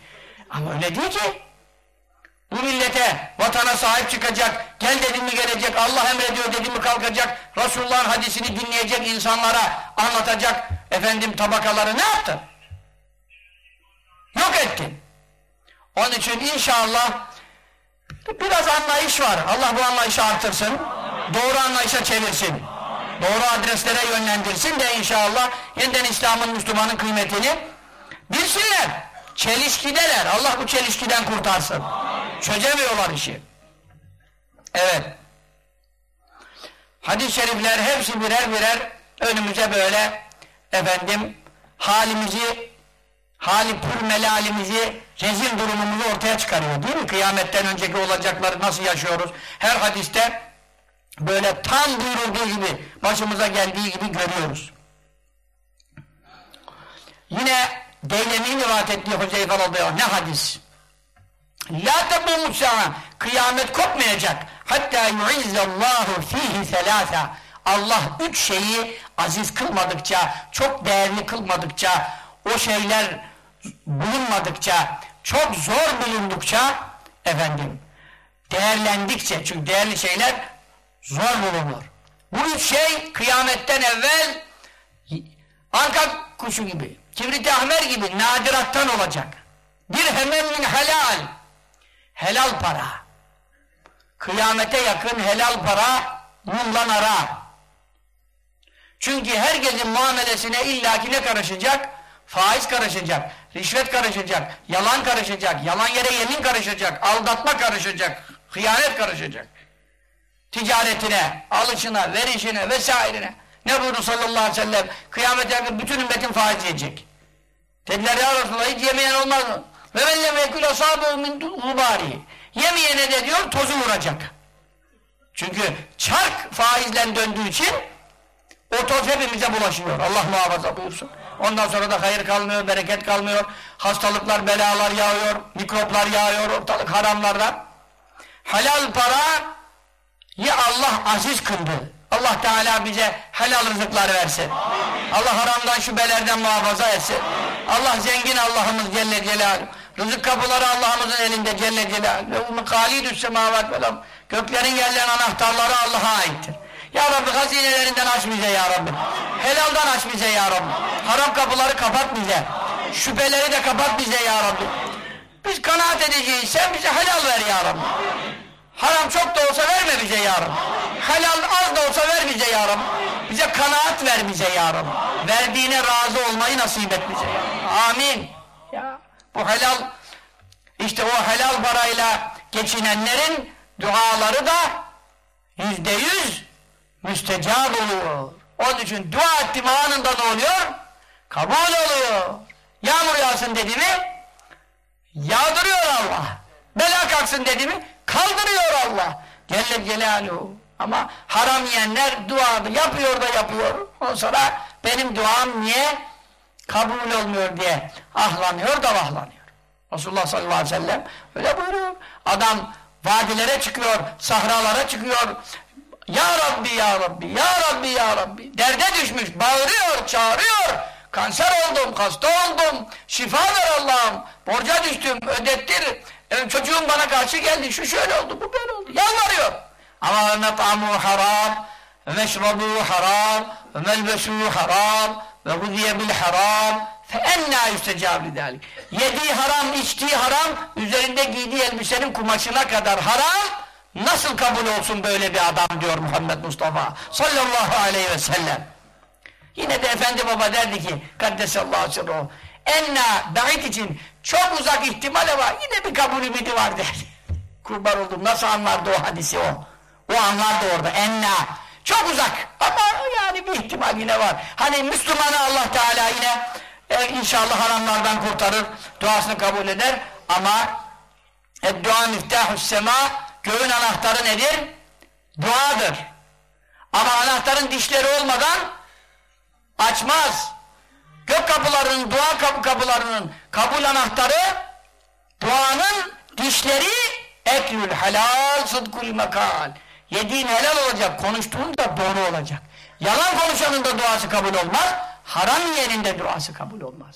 S1: Ama öyle değil ki. Bu millete, vatana sahip çıkacak, gel dedim mi gelecek, Allah emrediyor dedim mi kalkacak, Resulullah'ın hadisini dinleyecek insanlara anlatacak efendim tabakaları ne yaptın? Yok ettin. Onun için inşallah biraz anlayış var. Allah bu anlayışı artırsın. Doğru anlayışa çevirsin. Doğru adreslere yönlendirsin de inşallah yeniden İslam'ın Müslümanın kıymetini bilsinler. Çelişkideler. Allah bu çelişkiden kurtarsın. Çözemiyorlar işi. Evet. Hadis-i şerifler hepsi birer birer önümüze böyle efendim halimizi hali pür melalimizi rezil durumumuzu ortaya çıkarıyor değil mi? Kıyametten önceki olacakları nasıl yaşıyoruz? Her hadiste böyle tam buyurulduğu gibi başımıza geldiği gibi görüyoruz. Yine Deylemi'nin rivayet ettiği Huzeyfe radıyallahu ne hadis? La tebumu kıyamet kopmayacak. Hatta yu'izzallahu fihi selasa. Allah üç şeyi aziz kılmadıkça, çok değerli kılmadıkça, o şeyler bulunmadıkça, çok zor bulundukça, efendim, değerlendikçe, çünkü değerli şeyler zor bulunur. Bu üç şey kıyametten evvel anka kuşu gibi, kibrit ahmer gibi nadirattan olacak. Bir hemen min helal, helal para. Kıyamete yakın helal para mumlan ara. Çünkü herkesin muamelesine illaki ne karışacak? Faiz karışacak, rişvet karışacak, yalan karışacak, yalan yere yemin karışacak, aldatma karışacak, hıyanet karışacak. Ticaretine, alışına, verişine vesairene. Ne buyurdu sallallahu aleyhi ve sellem? Kıyamete yakın bütün ümmetin faiz yiyecek. Dediler ya Resulallah hiç yemeyen olmaz mı? Ve mellem ekül asâbû min gubâri. Yemeyene de diyor tozu vuracak. Çünkü çark faizle döndüğü için o toz hepimize bulaşıyor. Allah muhafaza buyursun. Ondan sonra da hayır kalmıyor, bereket kalmıyor. Hastalıklar, belalar yağıyor, mikroplar yağıyor ortalık haramlardan. Halal para ya Allah aziz kıldı. Allah Teala bize helal rızıklar versin. Allah haramdan şübelerden muhafaza etsin. Allah zengin Allah'ımız Celle Celaluhu. Rızık kapıları Allah'ımızın elinde Celle Celaluhu. Ve umukâlîdü semâvat velam. Göklerin yerlerin anahtarları Allah'a aittir. Ya Rabbi hazinelerinden aç bize ya Rabbi. Helaldan aç bize ya Rabbi. Haram kapıları kapat bize. Şüpheleri de kapat bize ya Rabbi. Biz kanaat edeceğiz. Sen bize helal ver ya Rabbi. Haram çok da olsa verme bize ya Rabbi. Helal az da olsa ver bize ya Rabbi. Bize kanaat ver bize ya Rabbi. Verdiğine razı olmayı nasip et bize ya Rabbi. Amin. Ya bu helal işte o helal parayla geçinenlerin duaları da yüzde yüz müstecab oluyor. Onun için dua ettim anında ne oluyor? Kabul oluyor. Yağmur yağsın dedi mi? Yağdırıyor Allah. Bela kalksın dedi mi? Kaldırıyor Allah. Celle Celaluhu. Ama haram yiyenler duadı yapıyor da yapıyor. Ondan sonra benim duam niye kabul olmuyor diye ahlanıyor da vahlanıyor. Resulullah sallallahu aleyhi ve sellem öyle buyuruyor. Adam vadilere çıkıyor, sahralara çıkıyor. Ya Rabbi, Ya Rabbi, Ya Rabbi, Ya Rabbi. Derde düşmüş, bağırıyor, çağırıyor. Kanser oldum, hasta oldum. Şifa ver Allah'ım. Borca düştüm, ödettir. Efendim, çocuğun bana karşı geldi, şu şöyle oldu, bu böyle oldu. Yalvarıyor. Ama met'amu haram, meşrabu haram, melbesu haram, ve gudiye bil haram, fe enna yüstecab lidalik. Yediği haram, içtiği haram, üzerinde giydiği elbisenin kumaşına kadar haram, nasıl kabul olsun böyle bir adam diyor Muhammed Mustafa sallallahu aleyhi ve sellem. Yine de Efendi Baba derdi ki, kaddesallahu aleyhi ve sellem, enna da'it için çok uzak ihtimale var, yine bir kabul ümidi var derdi. Kurban oldum, nasıl anlardı o hadisi o? O anlardı orada, enna. Çok uzak ama yani bir ihtimal yine var. Hani Müslümanı Allah Teala yine e, inşallah haramlardan kurtarır, duasını kabul eder ama dua miftahus sema göğün anahtarı nedir? Duadır. Ama anahtarın dişleri olmadan açmaz. Gök kapılarının, dua kapı kapılarının kabul anahtarı duanın dişleri eklül helal sıdkul mekal. Yediğin helal olacak, konuştuğun da doğru olacak. Yalan konuşanın da duası kabul olmaz, haram yiyenin de duası kabul olmaz.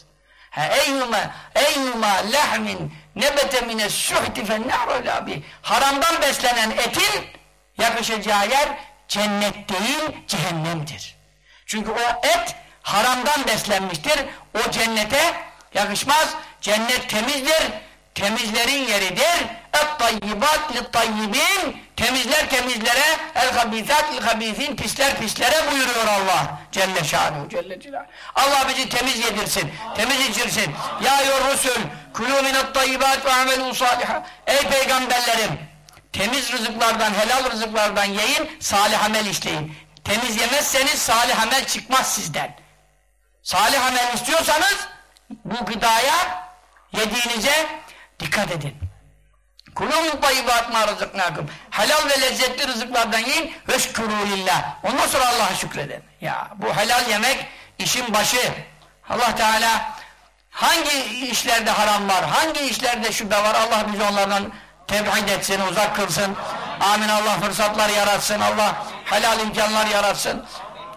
S1: Eyyuma, eyyuma lehmin nebete mine suhti fennâru abi. Haramdan beslenen etin yakışacağı yer cennet değil, cehennemdir. Çünkü o et haramdan beslenmiştir. O cennete yakışmaz. Cennet temizdir. Temizlerin yeridir. Et-tayyibat lit-tayyibin Temizler temizlere el-habizat il-habizin Pisler pislere buyuruyor Allah Celle şanuhu Celle Celaluhu Allah bizi temiz yedirsin, temiz içirsin Ya yor Resul kulû minet-tayyibat ve amelû saliha Ey peygamberlerim temiz rızıklardan, helal rızıklardan yiyin, salih amel işleyin temiz yemezseniz salih amel çıkmaz sizden salih amel istiyorsanız bu gıdaya yediğinize dikkat edin Kulû tayyibat mâ rızıknâkım. Helal ve lezzetli rızıklardan yiyin. Veşkürû lillah. Ondan sonra Allah'a şükredin. Ya bu helal yemek işin başı. Allah Teala hangi işlerde haram var, hangi işlerde şüphe var Allah bizi onlardan teb'id etsin, uzak kılsın. Amin Allah fırsatlar yaratsın. Allah helal imkanlar yaratsın.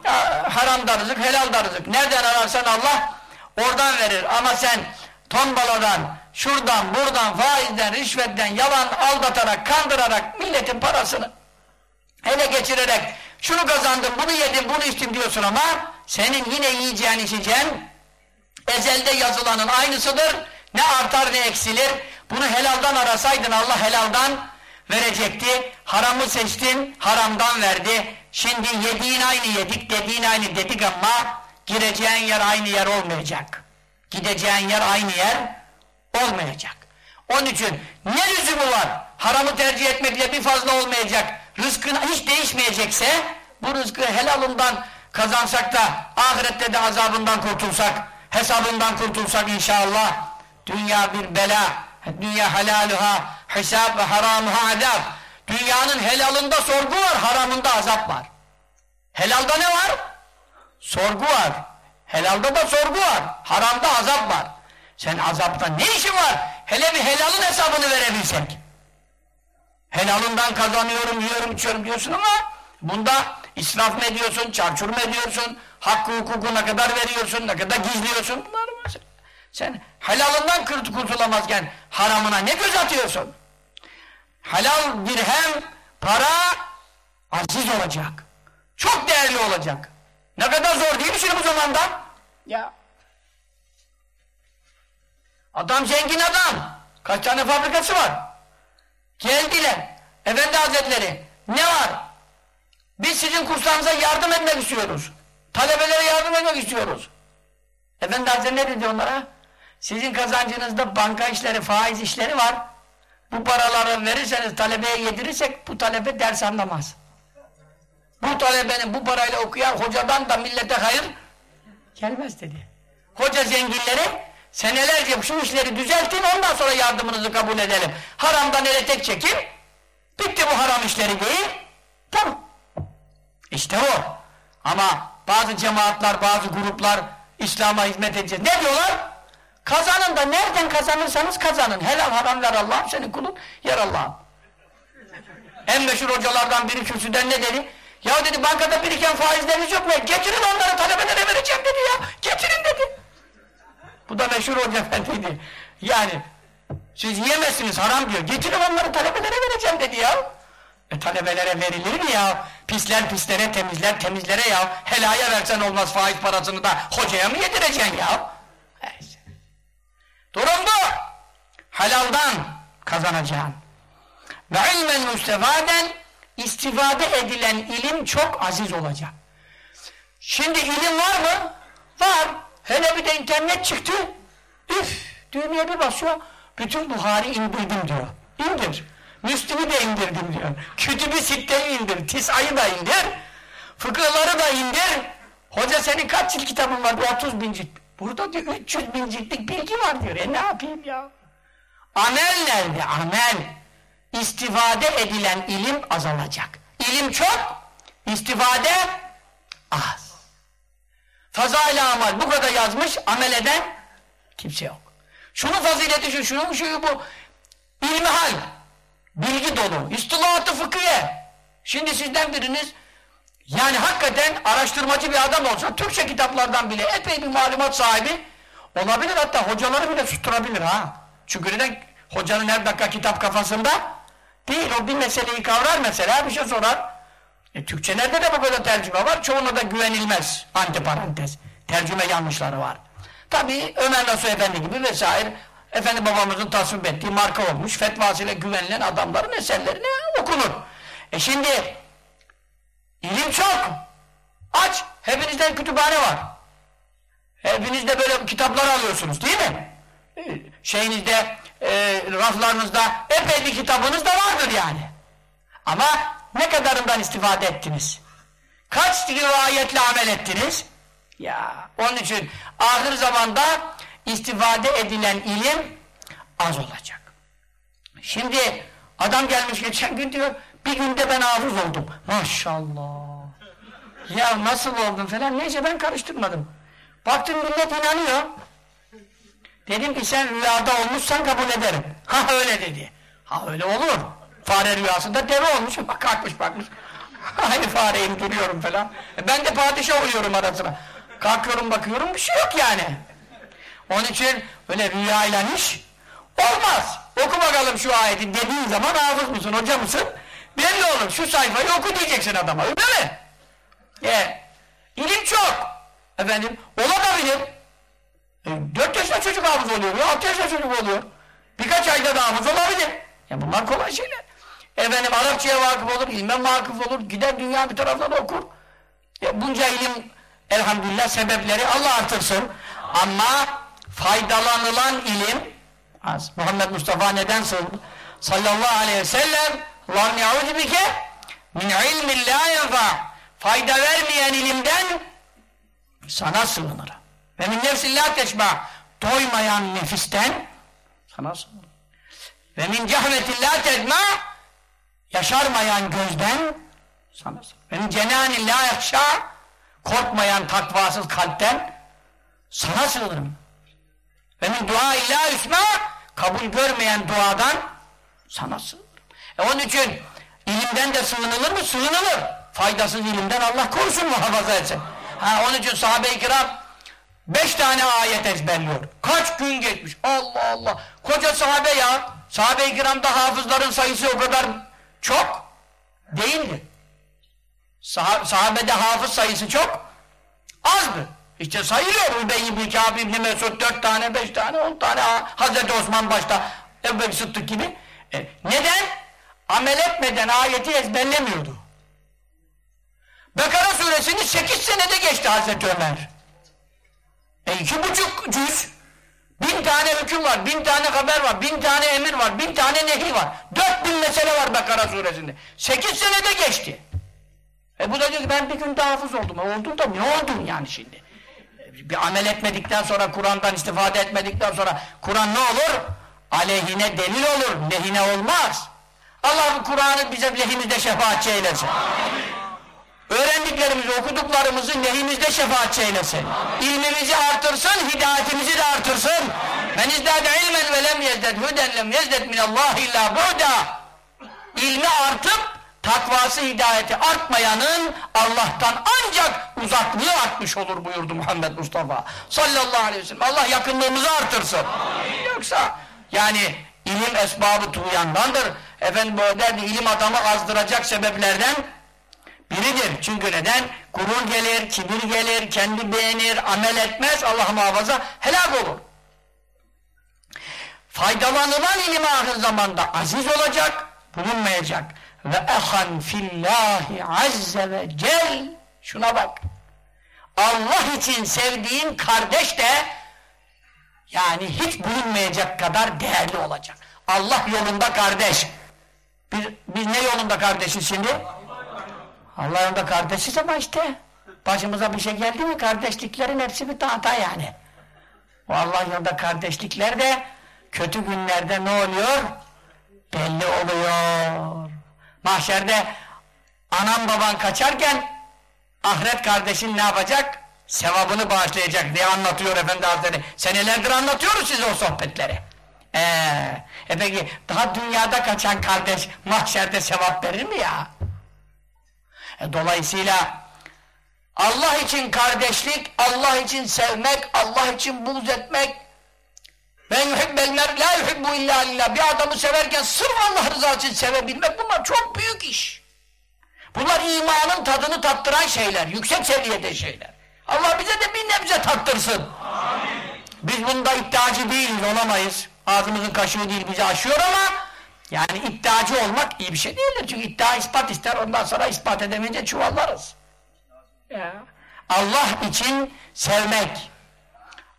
S1: Ya, haram da rızık, helal da rızık. Nereden ararsan Allah oradan verir. Ama sen tombaladan, şuradan, buradan, faizden, rişvetten, yalan aldatarak, kandırarak milletin parasını ele geçirerek şunu kazandım, bunu yedim, bunu içtim diyorsun ama senin yine yiyeceğin, içeceğin ezelde yazılanın aynısıdır. Ne artar ne eksilir. Bunu helaldan arasaydın Allah helaldan verecekti. Haramı seçtin, haramdan verdi. Şimdi yediğin aynı yedik, dediğin aynı dedik ama gireceğin yer aynı yer olmayacak. Gideceğin yer aynı yer olmayacak. Onun için ne lüzumu var? Haramı tercih etmekle bir fazla olmayacak. Rızkın hiç değişmeyecekse bu rızkı helalından kazansak da ahirette de azabından kurtulsak, hesabından kurtulsak inşallah dünya bir bela, dünya helaluha, hesap ve haramuha azap. Dünyanın helalında sorgu var, haramında azap var. Helalda ne var? Sorgu var. Helalda da sorgu var. Haramda azap var. Sen azapta ne işin var? Hele bir helalın hesabını verebilsek. Helalından kazanıyorum, yiyorum, içiyorum diyorsun ama bunda israf mı ediyorsun, çarçur mu ediyorsun, hakkı hukuku ne kadar veriyorsun, ne kadar gizliyorsun bunlar var. Sen helalından kurtulamazken haramına ne göz atıyorsun? Helal dirhem, para aziz olacak. Çok değerli olacak. Ne kadar zor değil mi şimdi bu zamanda? Ya. Adam zengin adam. Kaç tane fabrikası var? Geldiler. Efendi Hazretleri ne var? Biz sizin kurslarınıza yardım etmek istiyoruz. Talebelere yardım etmek istiyoruz. Efendi Hazretleri ne dedi onlara? Sizin kazancınızda banka işleri, faiz işleri var. Bu paraları verirseniz talebeye yedirirsek bu talebe ders anlamaz. Bu talebenin bu parayla okuyan hocadan da millete hayır gelmez dedi. Hoca zenginleri senelerce şu işleri düzeltin ondan sonra yardımınızı kabul edelim. Haramdan ele tek çekin. Bitti bu haram işleri değil. Tamam. İşte o. Ama bazı cemaatler, bazı gruplar İslam'a hizmet edecek. Ne diyorlar? Kazanın da nereden kazanırsanız kazanın. Helal haram ver Allah'ım senin kulun yer Allah'ım. En meşhur hocalardan biri kürsüden ne dedi? Ya dedi bankada biriken faizleriniz yok mu? Getirin onları talebelere vereceğim dedi ya. Getirin dedi. Bu da meşhur hoca efendiydi. Yani siz yiyemezsiniz haram diyor. Getirin onları talebelere vereceğim dedi ya. E talebelere verilir mi ya? Pisler pislere, temizler temizlere ya. Helaya versen olmaz faiz parasını da hocaya mı yedireceksin ya? Durum bu. Halaldan kazanacaksın. Ve ilmen müstefaden istifade edilen ilim çok aziz olacak. Şimdi ilim var mı? Var. Hele bir de internet çıktı. Üf, düğmeye bir basıyor. Bütün Buhari indirdim diyor. İndir. Müslüm'ü de indirdim diyor. Kütübü Sitte'yi indir. Tis'ayı da indir. Fıkıhları da indir. Hoca senin kaç cilt kitabın var? 30 bin cilt. Burada diyor 300 bin ciltlik bilgi var diyor. E ne yapayım ya? Amel nerede? Amel. İstifade edilen ilim azalacak. İlim çok, istifade az. Fazayla amal bu kadar yazmış, amel eden kimse yok. Şunun fazileti şu, şunun şu bu. İlmihal, bilgi dolu, istilahatı fıkhiye. Şimdi sizden biriniz yani hakikaten araştırmacı bir adam olsa Türkçe kitaplardan bile epey bir malumat sahibi olabilir hatta hocaları bile susturabilir ha. Çünkü neden hocanın her dakika kitap kafasında değil o bir meseleyi kavrar mesela bir şey sorar. E, Türkçelerde de bu kadar tercüme var. Çoğuna da güvenilmez. Antiparantez. Tercüme yanlışları var. Tabi Ömer Nasuh Efendi gibi vesaire Efendi babamızın tasvip ettiği marka olmuş fetvasıyla güvenilen adamların eserleri okunur. E şimdi ilim çok. Aç. Hepinizden kütüphane var. Hepinizde böyle kitaplar alıyorsunuz değil mi? Şeyinizde e, raflarınızda epey bir kitabınız da vardır yani. Ama ne kadarından istifade ettiniz? Kaç rivayetle amel ettiniz? Ya onun için ahir zamanda istifade edilen ilim az olacak. Şimdi adam gelmiş geçen gün diyor bir günde ben hafız oldum. Maşallah. Ya nasıl oldun falan neyse ben karıştırmadım. Baktım millet inanıyor. Dedim ki sen rüyada olmuşsan kabul ederim. Ha öyle dedi. Ha öyle olur. Fare rüyasında deve olmuş. Bak kalkmış bakmış. Aynı fareyim duruyorum falan. E ben de padişah oluyorum ara. Kalkıyorum bakıyorum bir şey yok yani. Onun için öyle rüyayla iş olmaz. Oku bakalım şu ayeti dediğin zaman hafız mısın hoca mısın? Belli olur. Şu sayfayı oku diyeceksin adama öyle mi? E, ilim çok. Efendim olabilir. E, 4 yaşında çocuk hafız oluyor. 6 yaşında çocuk oluyor. Birkaç ayda da hafız olabilir. Ya bunlar kolay şeyler. Efendim Arapçaya vakıf olur, ilme vakıf olur, gider dünya bir taraftan okur. Ya bunca ilim elhamdülillah sebepleri Allah artırsın. Ama faydalanılan ilim az. Muhammed Mustafa neden sığındı? Sallallahu aleyhi ve sellem Allah'ım ya'udu bike min ilmin la yenfa fayda vermeyen ilimden sana sığınırım. Ve min nefsin la teşba doymayan nefisten sana sığınırım. Ve min cehmetin la tedma yaşarmayan gözden sana Ve min cenanin la yakşa korkmayan takvasız kalpten sana sığınırım. Ve min dua illa üsma kabul görmeyen duadan sana sığınırım. E onun için ilimden de sığınılır mı? Sığınılır. Faydasız ilimden Allah korusun muhafaza etsin. Ha, onun için sahabe-i kiram beş tane ayet ezberliyor. Kaç gün geçmiş. Allah Allah. Koca sahabe ya. Sahabe-i kiramda hafızların sayısı o kadar çok değildi. Sah sahabede hafız sayısı çok azdı. İşte sayılıyor Übey ibn Kâb ibn Mesud dört tane, beş tane, on tane Hazreti Osman başta Ebu Sıddık gibi. E, neden? Amel etmeden ayeti ezberlemiyordu. Bekara suresini 8 senede geçti Hazreti Ömer. E iki buçuk cüz. Bin tane hüküm var, bin tane haber var, bin tane emir var, bin tane nehi var. Dört bin mesele var Bekara suresinde. Sekiz senede geçti. E bu da diyor ki ben bir gün daha hafız oldum. E oldun da ne oldun yani şimdi? E bir amel etmedikten sonra, Kur'an'dan istifade etmedikten sonra Kur'an ne olur? Aleyhine delil olur, lehine olmaz. Allah Kur'an'ı bize lehimizde şefaatçi eylesin. Amin. Öğrendiklerimizi, okuduklarımızı lehimizde şefaatçi eylesin. İlmimizi artırsın, hidayetimizi de artırsın. Men izdâde ilmen ve lem yezded hüden lem yezded minallâhi illâ bu'da. İlmi artıp takvası hidayeti artmayanın Allah'tan ancak uzaklığı artmış olur buyurdu Muhammed Mustafa sallallahu aleyhi ve sellem. Allah yakınlığımızı artırsın. Amin. Yoksa yani ilim esbabı tuğyandandır. Efendim derdi ilim adamı azdıracak sebeplerden biridir. Çünkü neden? Gurur gelir, kibir gelir, kendi beğenir, amel etmez, Allah muhafaza helak olur. Faydalanılan ilim ahir zamanda aziz olacak, bulunmayacak. Ve ehan fillahi azze ve cel şuna bak. Allah için sevdiğin kardeş de yani hiç bulunmayacak kadar değerli olacak. Allah yolunda kardeş. Biz, biz ne yolunda kardeşiz şimdi? Allah'ın da kardeşiz ama işte başımıza bir şey geldi mi kardeşliklerin hepsi bir tahta yani. O Allah yolunda kardeşlikler de kötü günlerde ne oluyor? Belli oluyor. Mahşerde anan baban kaçarken ahiret kardeşin ne yapacak? Sevabını bağışlayacak diye anlatıyor Efendi Hazretleri. Senelerdir anlatıyoruz size o sohbetleri. Ee, e peki daha dünyada kaçan kardeş mahşerde sevap verir mi ya? E, dolayısıyla Allah için kardeşlik, Allah için sevmek, Allah için buğz etmek ben yuhibbel mer la yuhibbu illa lillah bir adamı severken sırf Allah rızası için sevebilmek bunlar çok büyük iş. Bunlar imanın tadını tattıran şeyler, yüksek seviyede şeyler. Allah bize de bir nebze tattırsın. Amin. Biz bunda iddiacı değiliz, olamayız. Ağzımızın kaşığı değil bizi aşıyor ama yani iddiacı olmak iyi bir şey değildir. Çünkü iddia ispat ister ondan sonra ispat edemeyince çuvallarız. Allah için sevmek,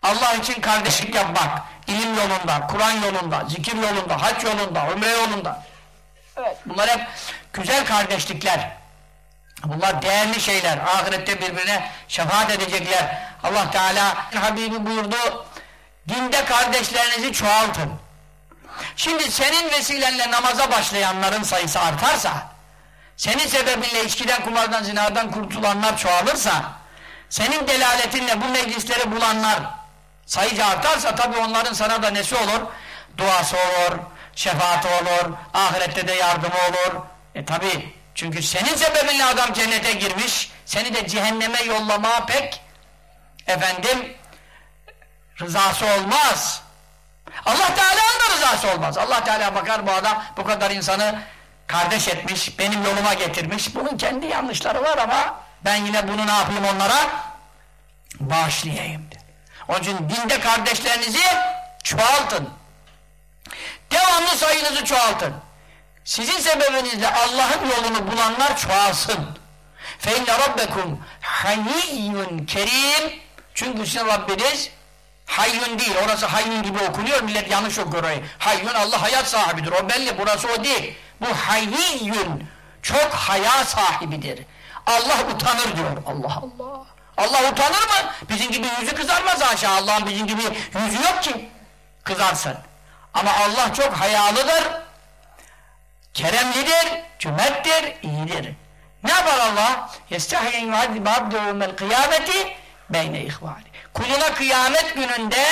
S1: Allah için kardeşlik yapmak, ilim yolunda, Kur'an yolunda, zikir yolunda, hac yolunda, umre yolunda. Evet, bunlar hep güzel kardeşlikler. Bunlar değerli şeyler. Ahirette birbirine şefaat edecekler. Allah Teala Habibi buyurdu, dinde kardeşlerinizi çoğaltın. Şimdi senin vesilenle namaza başlayanların sayısı artarsa, senin sebebinle içkiden, kumardan, zinadan kurtulanlar çoğalırsa, senin delaletinle bu meclisleri bulanlar sayıca artarsa tabii onların sana da nesi olur? Duası olur, şefaati olur, ahirette de yardımı olur. E tabii çünkü senin sebebinle adam cennete girmiş, seni de cehenneme yollama pek efendim rızası olmaz. Allah Teala'nın da rızası olmaz. Allah Teala bakar bu adam bu kadar insanı kardeş etmiş, benim yoluma getirmiş. Bunun kendi yanlışları var ama ben yine bunu ne yapayım onlara? Bağışlayayım. Onun için dinde kardeşlerinizi çoğaltın. Devamlı sayınızı çoğaltın. Sizin sebebinizle Allah'ın yolunu bulanlar çoğalsın. فَاِنَّ رَبَّكُمْ حَيِّيٌّ kerim Çünkü sizin Rabbiniz Hayyun değil. Orası hayyun gibi okunuyor. Millet yanlış okuyor orayı. Hayyun Allah hayat sahibidir. O belli. Burası o değil. Bu hayyun. Çok haya sahibidir. Allah utanır diyor. Allah Allah. Allah utanır mı? Bizim gibi yüzü kızarmaz aşağı. Allah'ın bizim gibi yüzü yok ki kızarsın. Ama Allah çok hayalıdır. Keremlidir, cömerttir, iyidir. Ne yapar Allah? يَسْتَحْيَنْ يُعَذِّبَ عَبْدُهُ مَا الْقِيَامَةِ بَيْنَ اِخْوَانِ kuluna kıyamet gününde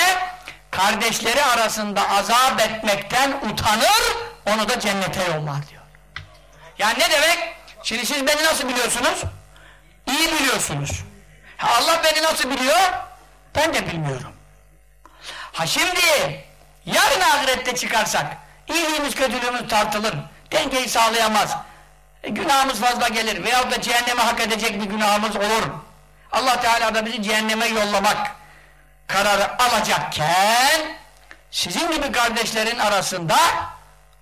S1: kardeşleri arasında azap etmekten utanır, onu da cennete yollar diyor. Yani ne demek? Şimdi siz beni nasıl biliyorsunuz? İyi biliyorsunuz. Ha, Allah beni nasıl biliyor? Ben de bilmiyorum. Ha şimdi yarın ahirette çıkarsak iyiliğimiz kötülüğümüz tartılır. Dengeyi sağlayamaz. E, günahımız fazla gelir veyahut da cehenneme hak edecek bir günahımız olur. Allah Teala da bizi cehenneme yollamak kararı alacakken sizin gibi kardeşlerin arasında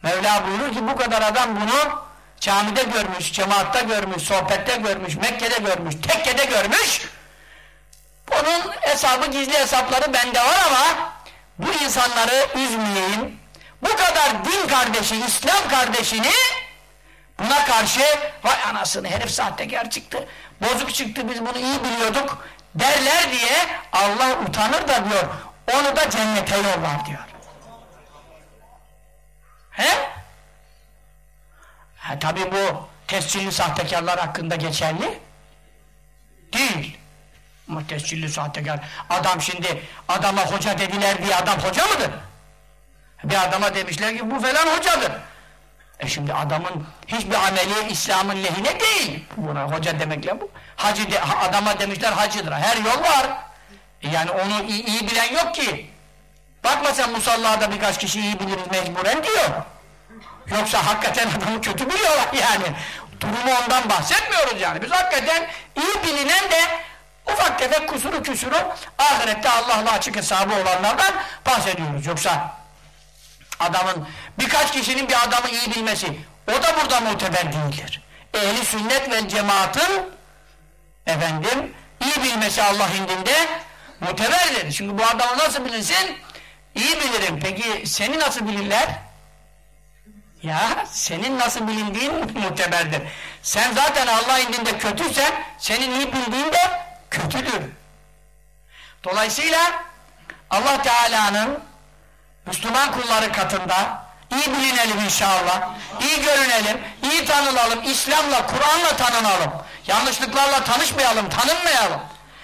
S1: Mevla buyurur ki bu kadar adam bunu camide görmüş, cemaatte görmüş, sohbette görmüş, Mekke'de görmüş, tekkede görmüş. Onun hesabı, gizli hesapları bende var ama bu insanları üzmeyeyim. Bu kadar din kardeşi, İslam kardeşini buna karşı vay anasını herif sahtekar çıktı, bozuk çıktı biz bunu iyi biliyorduk derler diye Allah utanır da diyor onu da cennete yollar diyor. He? Ha, tabii bu tescilli sahtekarlar hakkında geçerli değil. Ama tescilli sahtekar. Adam şimdi adama hoca dediler diye adam hoca mıdır? Bir adama demişler ki bu falan hocadır. E şimdi adamın hiçbir ameli İslam'ın lehine değil. Buna hoca demekle bu. Hacı de, adama demişler hacıdır. Her yol var. E yani onu iyi, iyi bilen yok ki. Bakma sen musallada birkaç kişi iyi biliriz mecburen diyor. Yoksa hakikaten adamı kötü biliyorlar yani. Durumu ondan bahsetmiyoruz yani. Biz hakikaten iyi bilinen de ufak tefek kusuru küsuru ahirette Allah'la açık hesabı olanlardan bahsediyoruz. Yoksa adamın birkaç kişinin bir adamı iyi bilmesi o da burada muteber değildir. Ehli sünnet ve cemaatın efendim iyi bilmesi Allah indinde muteberdir. Çünkü bu adamı nasıl bilirsin? İyi bilirim. Peki seni nasıl bilirler? Ya senin nasıl bilindiğin muteberdir. Sen zaten Allah indinde kötüysen senin iyi bildiğin de kötüdür. Dolayısıyla Allah Teala'nın Müslüman kulları katında iyi bilinelim inşallah, iyi görünelim, iyi tanınalım, İslam'la, Kur'an'la tanınalım. Yanlışlıklarla tanışmayalım, tanınmayalım.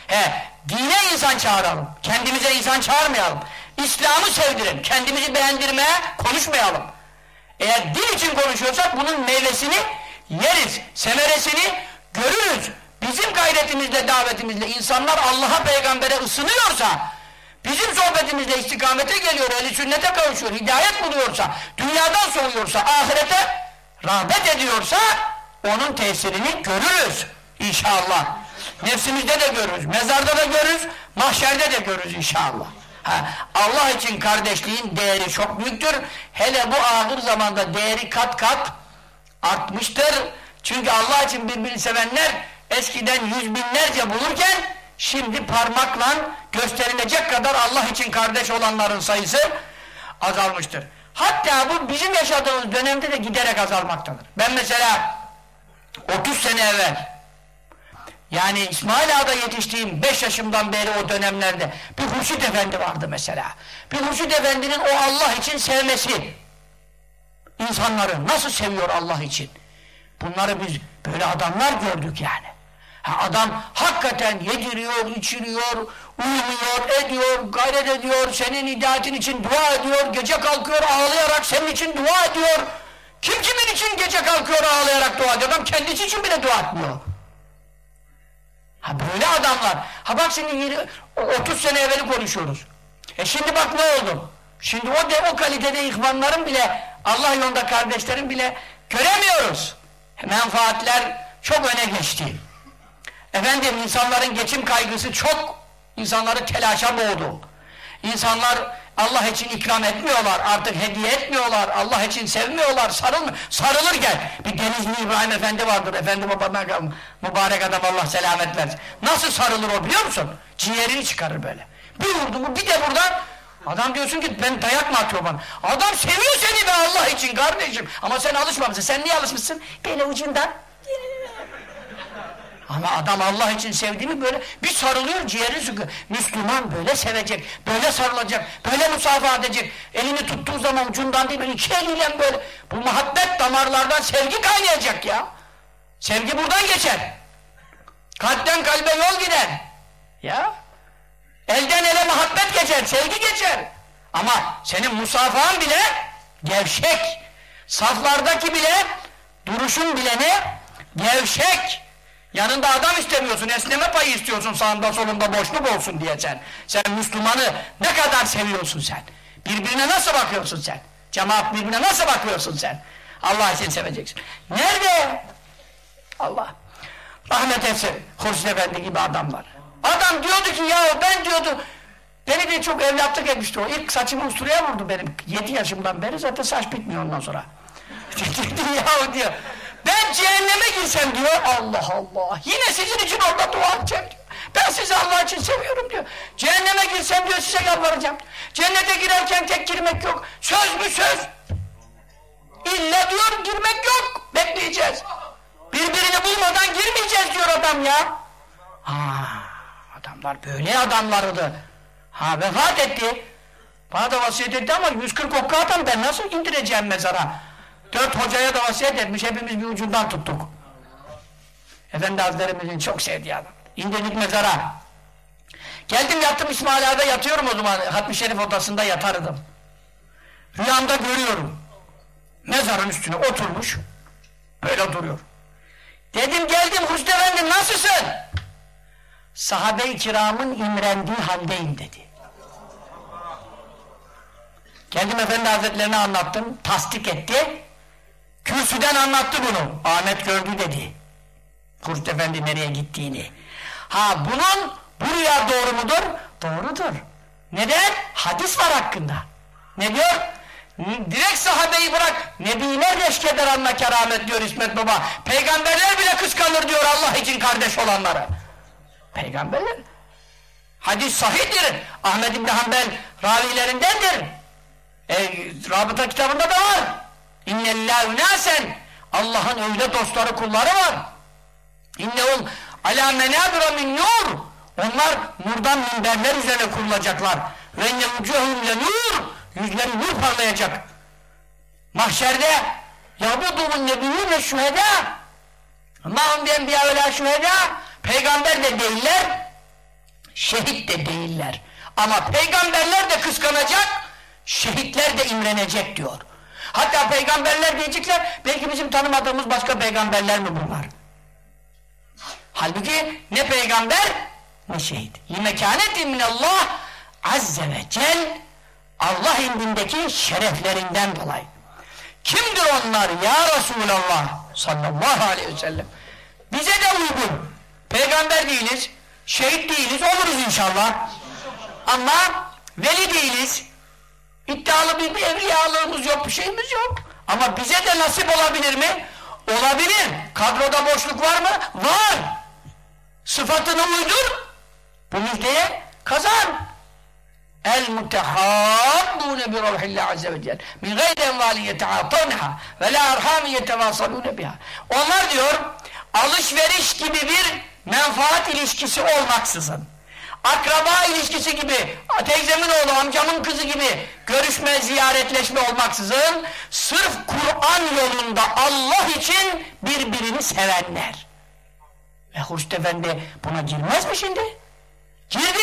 S1: He, dine insan çağıralım, kendimize insan çağırmayalım. İslam'ı sevdirelim, kendimizi beğendirmeye konuşmayalım. Eğer din için konuşuyorsak bunun meyvesini yeriz, semeresini görürüz. Bizim gayretimizle, davetimizle insanlar Allah'a, peygambere ısınıyorsa, bizim sohbetimizle istikamete geliyor, eli sünnete kavuşuyor, hidayet buluyorsa, dünyadan soğuyorsa, ahirete rağbet ediyorsa, onun tesirini görürüz inşallah. Nefsimizde de görürüz, mezarda da görürüz, mahşerde de görürüz inşallah. Ha, Allah için kardeşliğin değeri çok büyüktür. Hele bu ahir zamanda değeri kat kat artmıştır. Çünkü Allah için birbirini sevenler eskiden yüz binlerce bulurken şimdi parmakla gösterilecek kadar Allah için kardeş olanların sayısı azalmıştır. Hatta bu bizim yaşadığımız dönemde de giderek azalmaktadır. Ben mesela 30 sene evvel yani İsmail Ağa'da yetiştiğim 5 yaşımdan beri o dönemlerde bir Hurşit Efendi vardı mesela. Bir Hurşit Efendi'nin o Allah için sevmesi. insanları nasıl seviyor Allah için? Bunları biz böyle adamlar gördük yani. Ha adam hakikaten yediriyor, içiriyor, uyumuyor, ediyor, gayret ediyor, senin hidayet'in için dua ediyor, gece kalkıyor ağlayarak senin için dua ediyor. Kim kimin için gece kalkıyor ağlayarak dua ediyor? Adam kendisi için bile dua etmiyor. Ha böyle adamlar. Ha bak şimdi 30 sene evveli konuşuyoruz. E şimdi bak ne oldu? Şimdi o de o kalitede ihvanların bile Allah yolunda kardeşlerin bile göremiyoruz. Menfaatler çok öne geçti. Efendim insanların geçim kaygısı çok insanları telaşa boğdu. İnsanlar Allah için ikram etmiyorlar, artık hediye etmiyorlar, Allah için sevmiyorlar, sarılmıyor. Sarılırken bir Denizli İbrahim Efendi vardır, Efendi babadan mübarek adam Allah selamet versin. Nasıl sarılır o biliyor musun? Ciğerini çıkarır böyle. Bir vurdu mu bir de buradan Adam diyorsun ki ben dayak mı atıyor bana? Adam seviyor seni be Allah için kardeşim. Ama sen alışmamışsın. Sen niye alışmışsın? Böyle ucundan. Ama adam Allah için sevdiğini böyle bir sarılıyor ciğeri sıkıyor. Müslüman böyle sevecek, böyle sarılacak, böyle musafaha edecek. Elini tuttuğu zaman ucundan değil böyle iki eliyle böyle. Bu muhabbet damarlardan sevgi kaynayacak ya. Sevgi buradan geçer. Kalpten kalbe yol gider. Ya. Elden ele muhabbet geçer, sevgi geçer. Ama senin musafahan bile gevşek. Saflardaki bile, duruşun bile ne? Gevşek. Yanında adam istemiyorsun, esneme payı istiyorsun sağında solunda boşluk olsun diye sen. Sen Müslümanı ne kadar seviyorsun sen? Birbirine nasıl bakıyorsun sen? Cemaat birbirine nasıl bakıyorsun sen? Allah için seveceksin. Nerede? Allah. Rahmet etsin Hurşit Efendi gibi adamlar. Adam diyordu ki ya ben diyordu Beni de çok evlatlık etmişti o. İlk saçımı usturaya vurdu benim. Yedi yaşımdan beri zaten saç bitmiyor ondan sonra. ya diyor. Ben cehenneme girsem diyor. Allah Allah. Yine sizin için orada dua edeceğim diyor. Ben sizi Allah için seviyorum diyor. Cehenneme girsem diyor size yalvaracağım. Cennete girerken tek girmek yok. Söz mü söz? İlla diyor girmek yok. Bekleyeceğiz. Birbirini bulmadan girmeyeceğiz diyor adam ya. Ha, adamlar böyle adamlarıydı. Ha vefat etti. Bana da vasiyet etti ama 140 okka adam ben nasıl indireceğim mezara? Dört hocaya da vasiyet etmiş hepimiz bir ucundan tuttuk. Efendi Hazretlerimizin çok sevdiği adam. İndirdik mezara. Geldim yattım İsmail Ağa'da yatıyorum o zaman. Hatmi Şerif odasında yatardım. Rüyamda görüyorum. Mezarın üstüne oturmuş. Böyle duruyor. Dedim geldim Hüsnü Efendi nasılsın? Sahabe-i kiramın imrendiği haldeyim dedi. Geldim Efendi Hazretlerine anlattım. Tasdik etti. Kürsüden anlattı bunu. Ahmet gördü dedi. Hüsnü Efendi nereye gittiğini. Ha bunun bu rüya doğru mudur? Doğrudur. Neden? Hadis var hakkında. Ne diyor? Direkt sahabeyi bırak. Nebiler reşkeder anla keramet diyor İsmet Baba. Peygamberler bile kıskanır diyor Allah için kardeş olanları. Peygamberler. Hadis sahihdir. Ahmed İbni Hanbel ravilerindendir. E, rabıta kitabında da var. İnnellâhu nâsen. Allah'ın öyle dostları kulları var. İnnehum alâ menâbira min nur. Onlar nurdan minberler üzerine kurulacaklar. Ve nevcuhum le nur. Yüzleri nur parlayacak. Mahşerde yabudumun nebiyyü ve şühedâ. Allah'ın bir enbiya ve la şühedâ. Peygamber de değiller, şehit de değiller. Ama peygamberler de kıskanacak, şehitler de imrenecek diyor. Hatta peygamberler diyecekler, belki bizim tanımadığımız başka peygamberler mi bunlar? Halbuki ne peygamber ne şehit. Limekânetin minallah azze ve cel Allah indindeki şereflerinden dolayı. Kimdir onlar ya Resulallah sallallahu aleyhi ve sellem? Bize de uygun. Peygamber değiliz, şehit değiliz, oluruz inşallah. Ama veli değiliz. İddialı bir, bir evliyalığımız yok, bir şeyimiz yok. Ama bize de nasip olabilir mi? Olabilir. Kadroda boşluk var mı? Var. Sıfatını uydur. Bu müjdeye kazan. El mutehabbune bi ruhillah azze ve celle min gayri envali yetaatanha ve la arhami yetevasalune biha. Onlar diyor alışveriş gibi bir menfaat ilişkisi olmaksızın akraba ilişkisi gibi teyzemin oğlu amcamın kızı gibi görüşme ziyaretleşme olmaksızın sırf Kur'an yolunda Allah için birbirini sevenler ve Hurşit Efendi buna girmez mi şimdi? girdi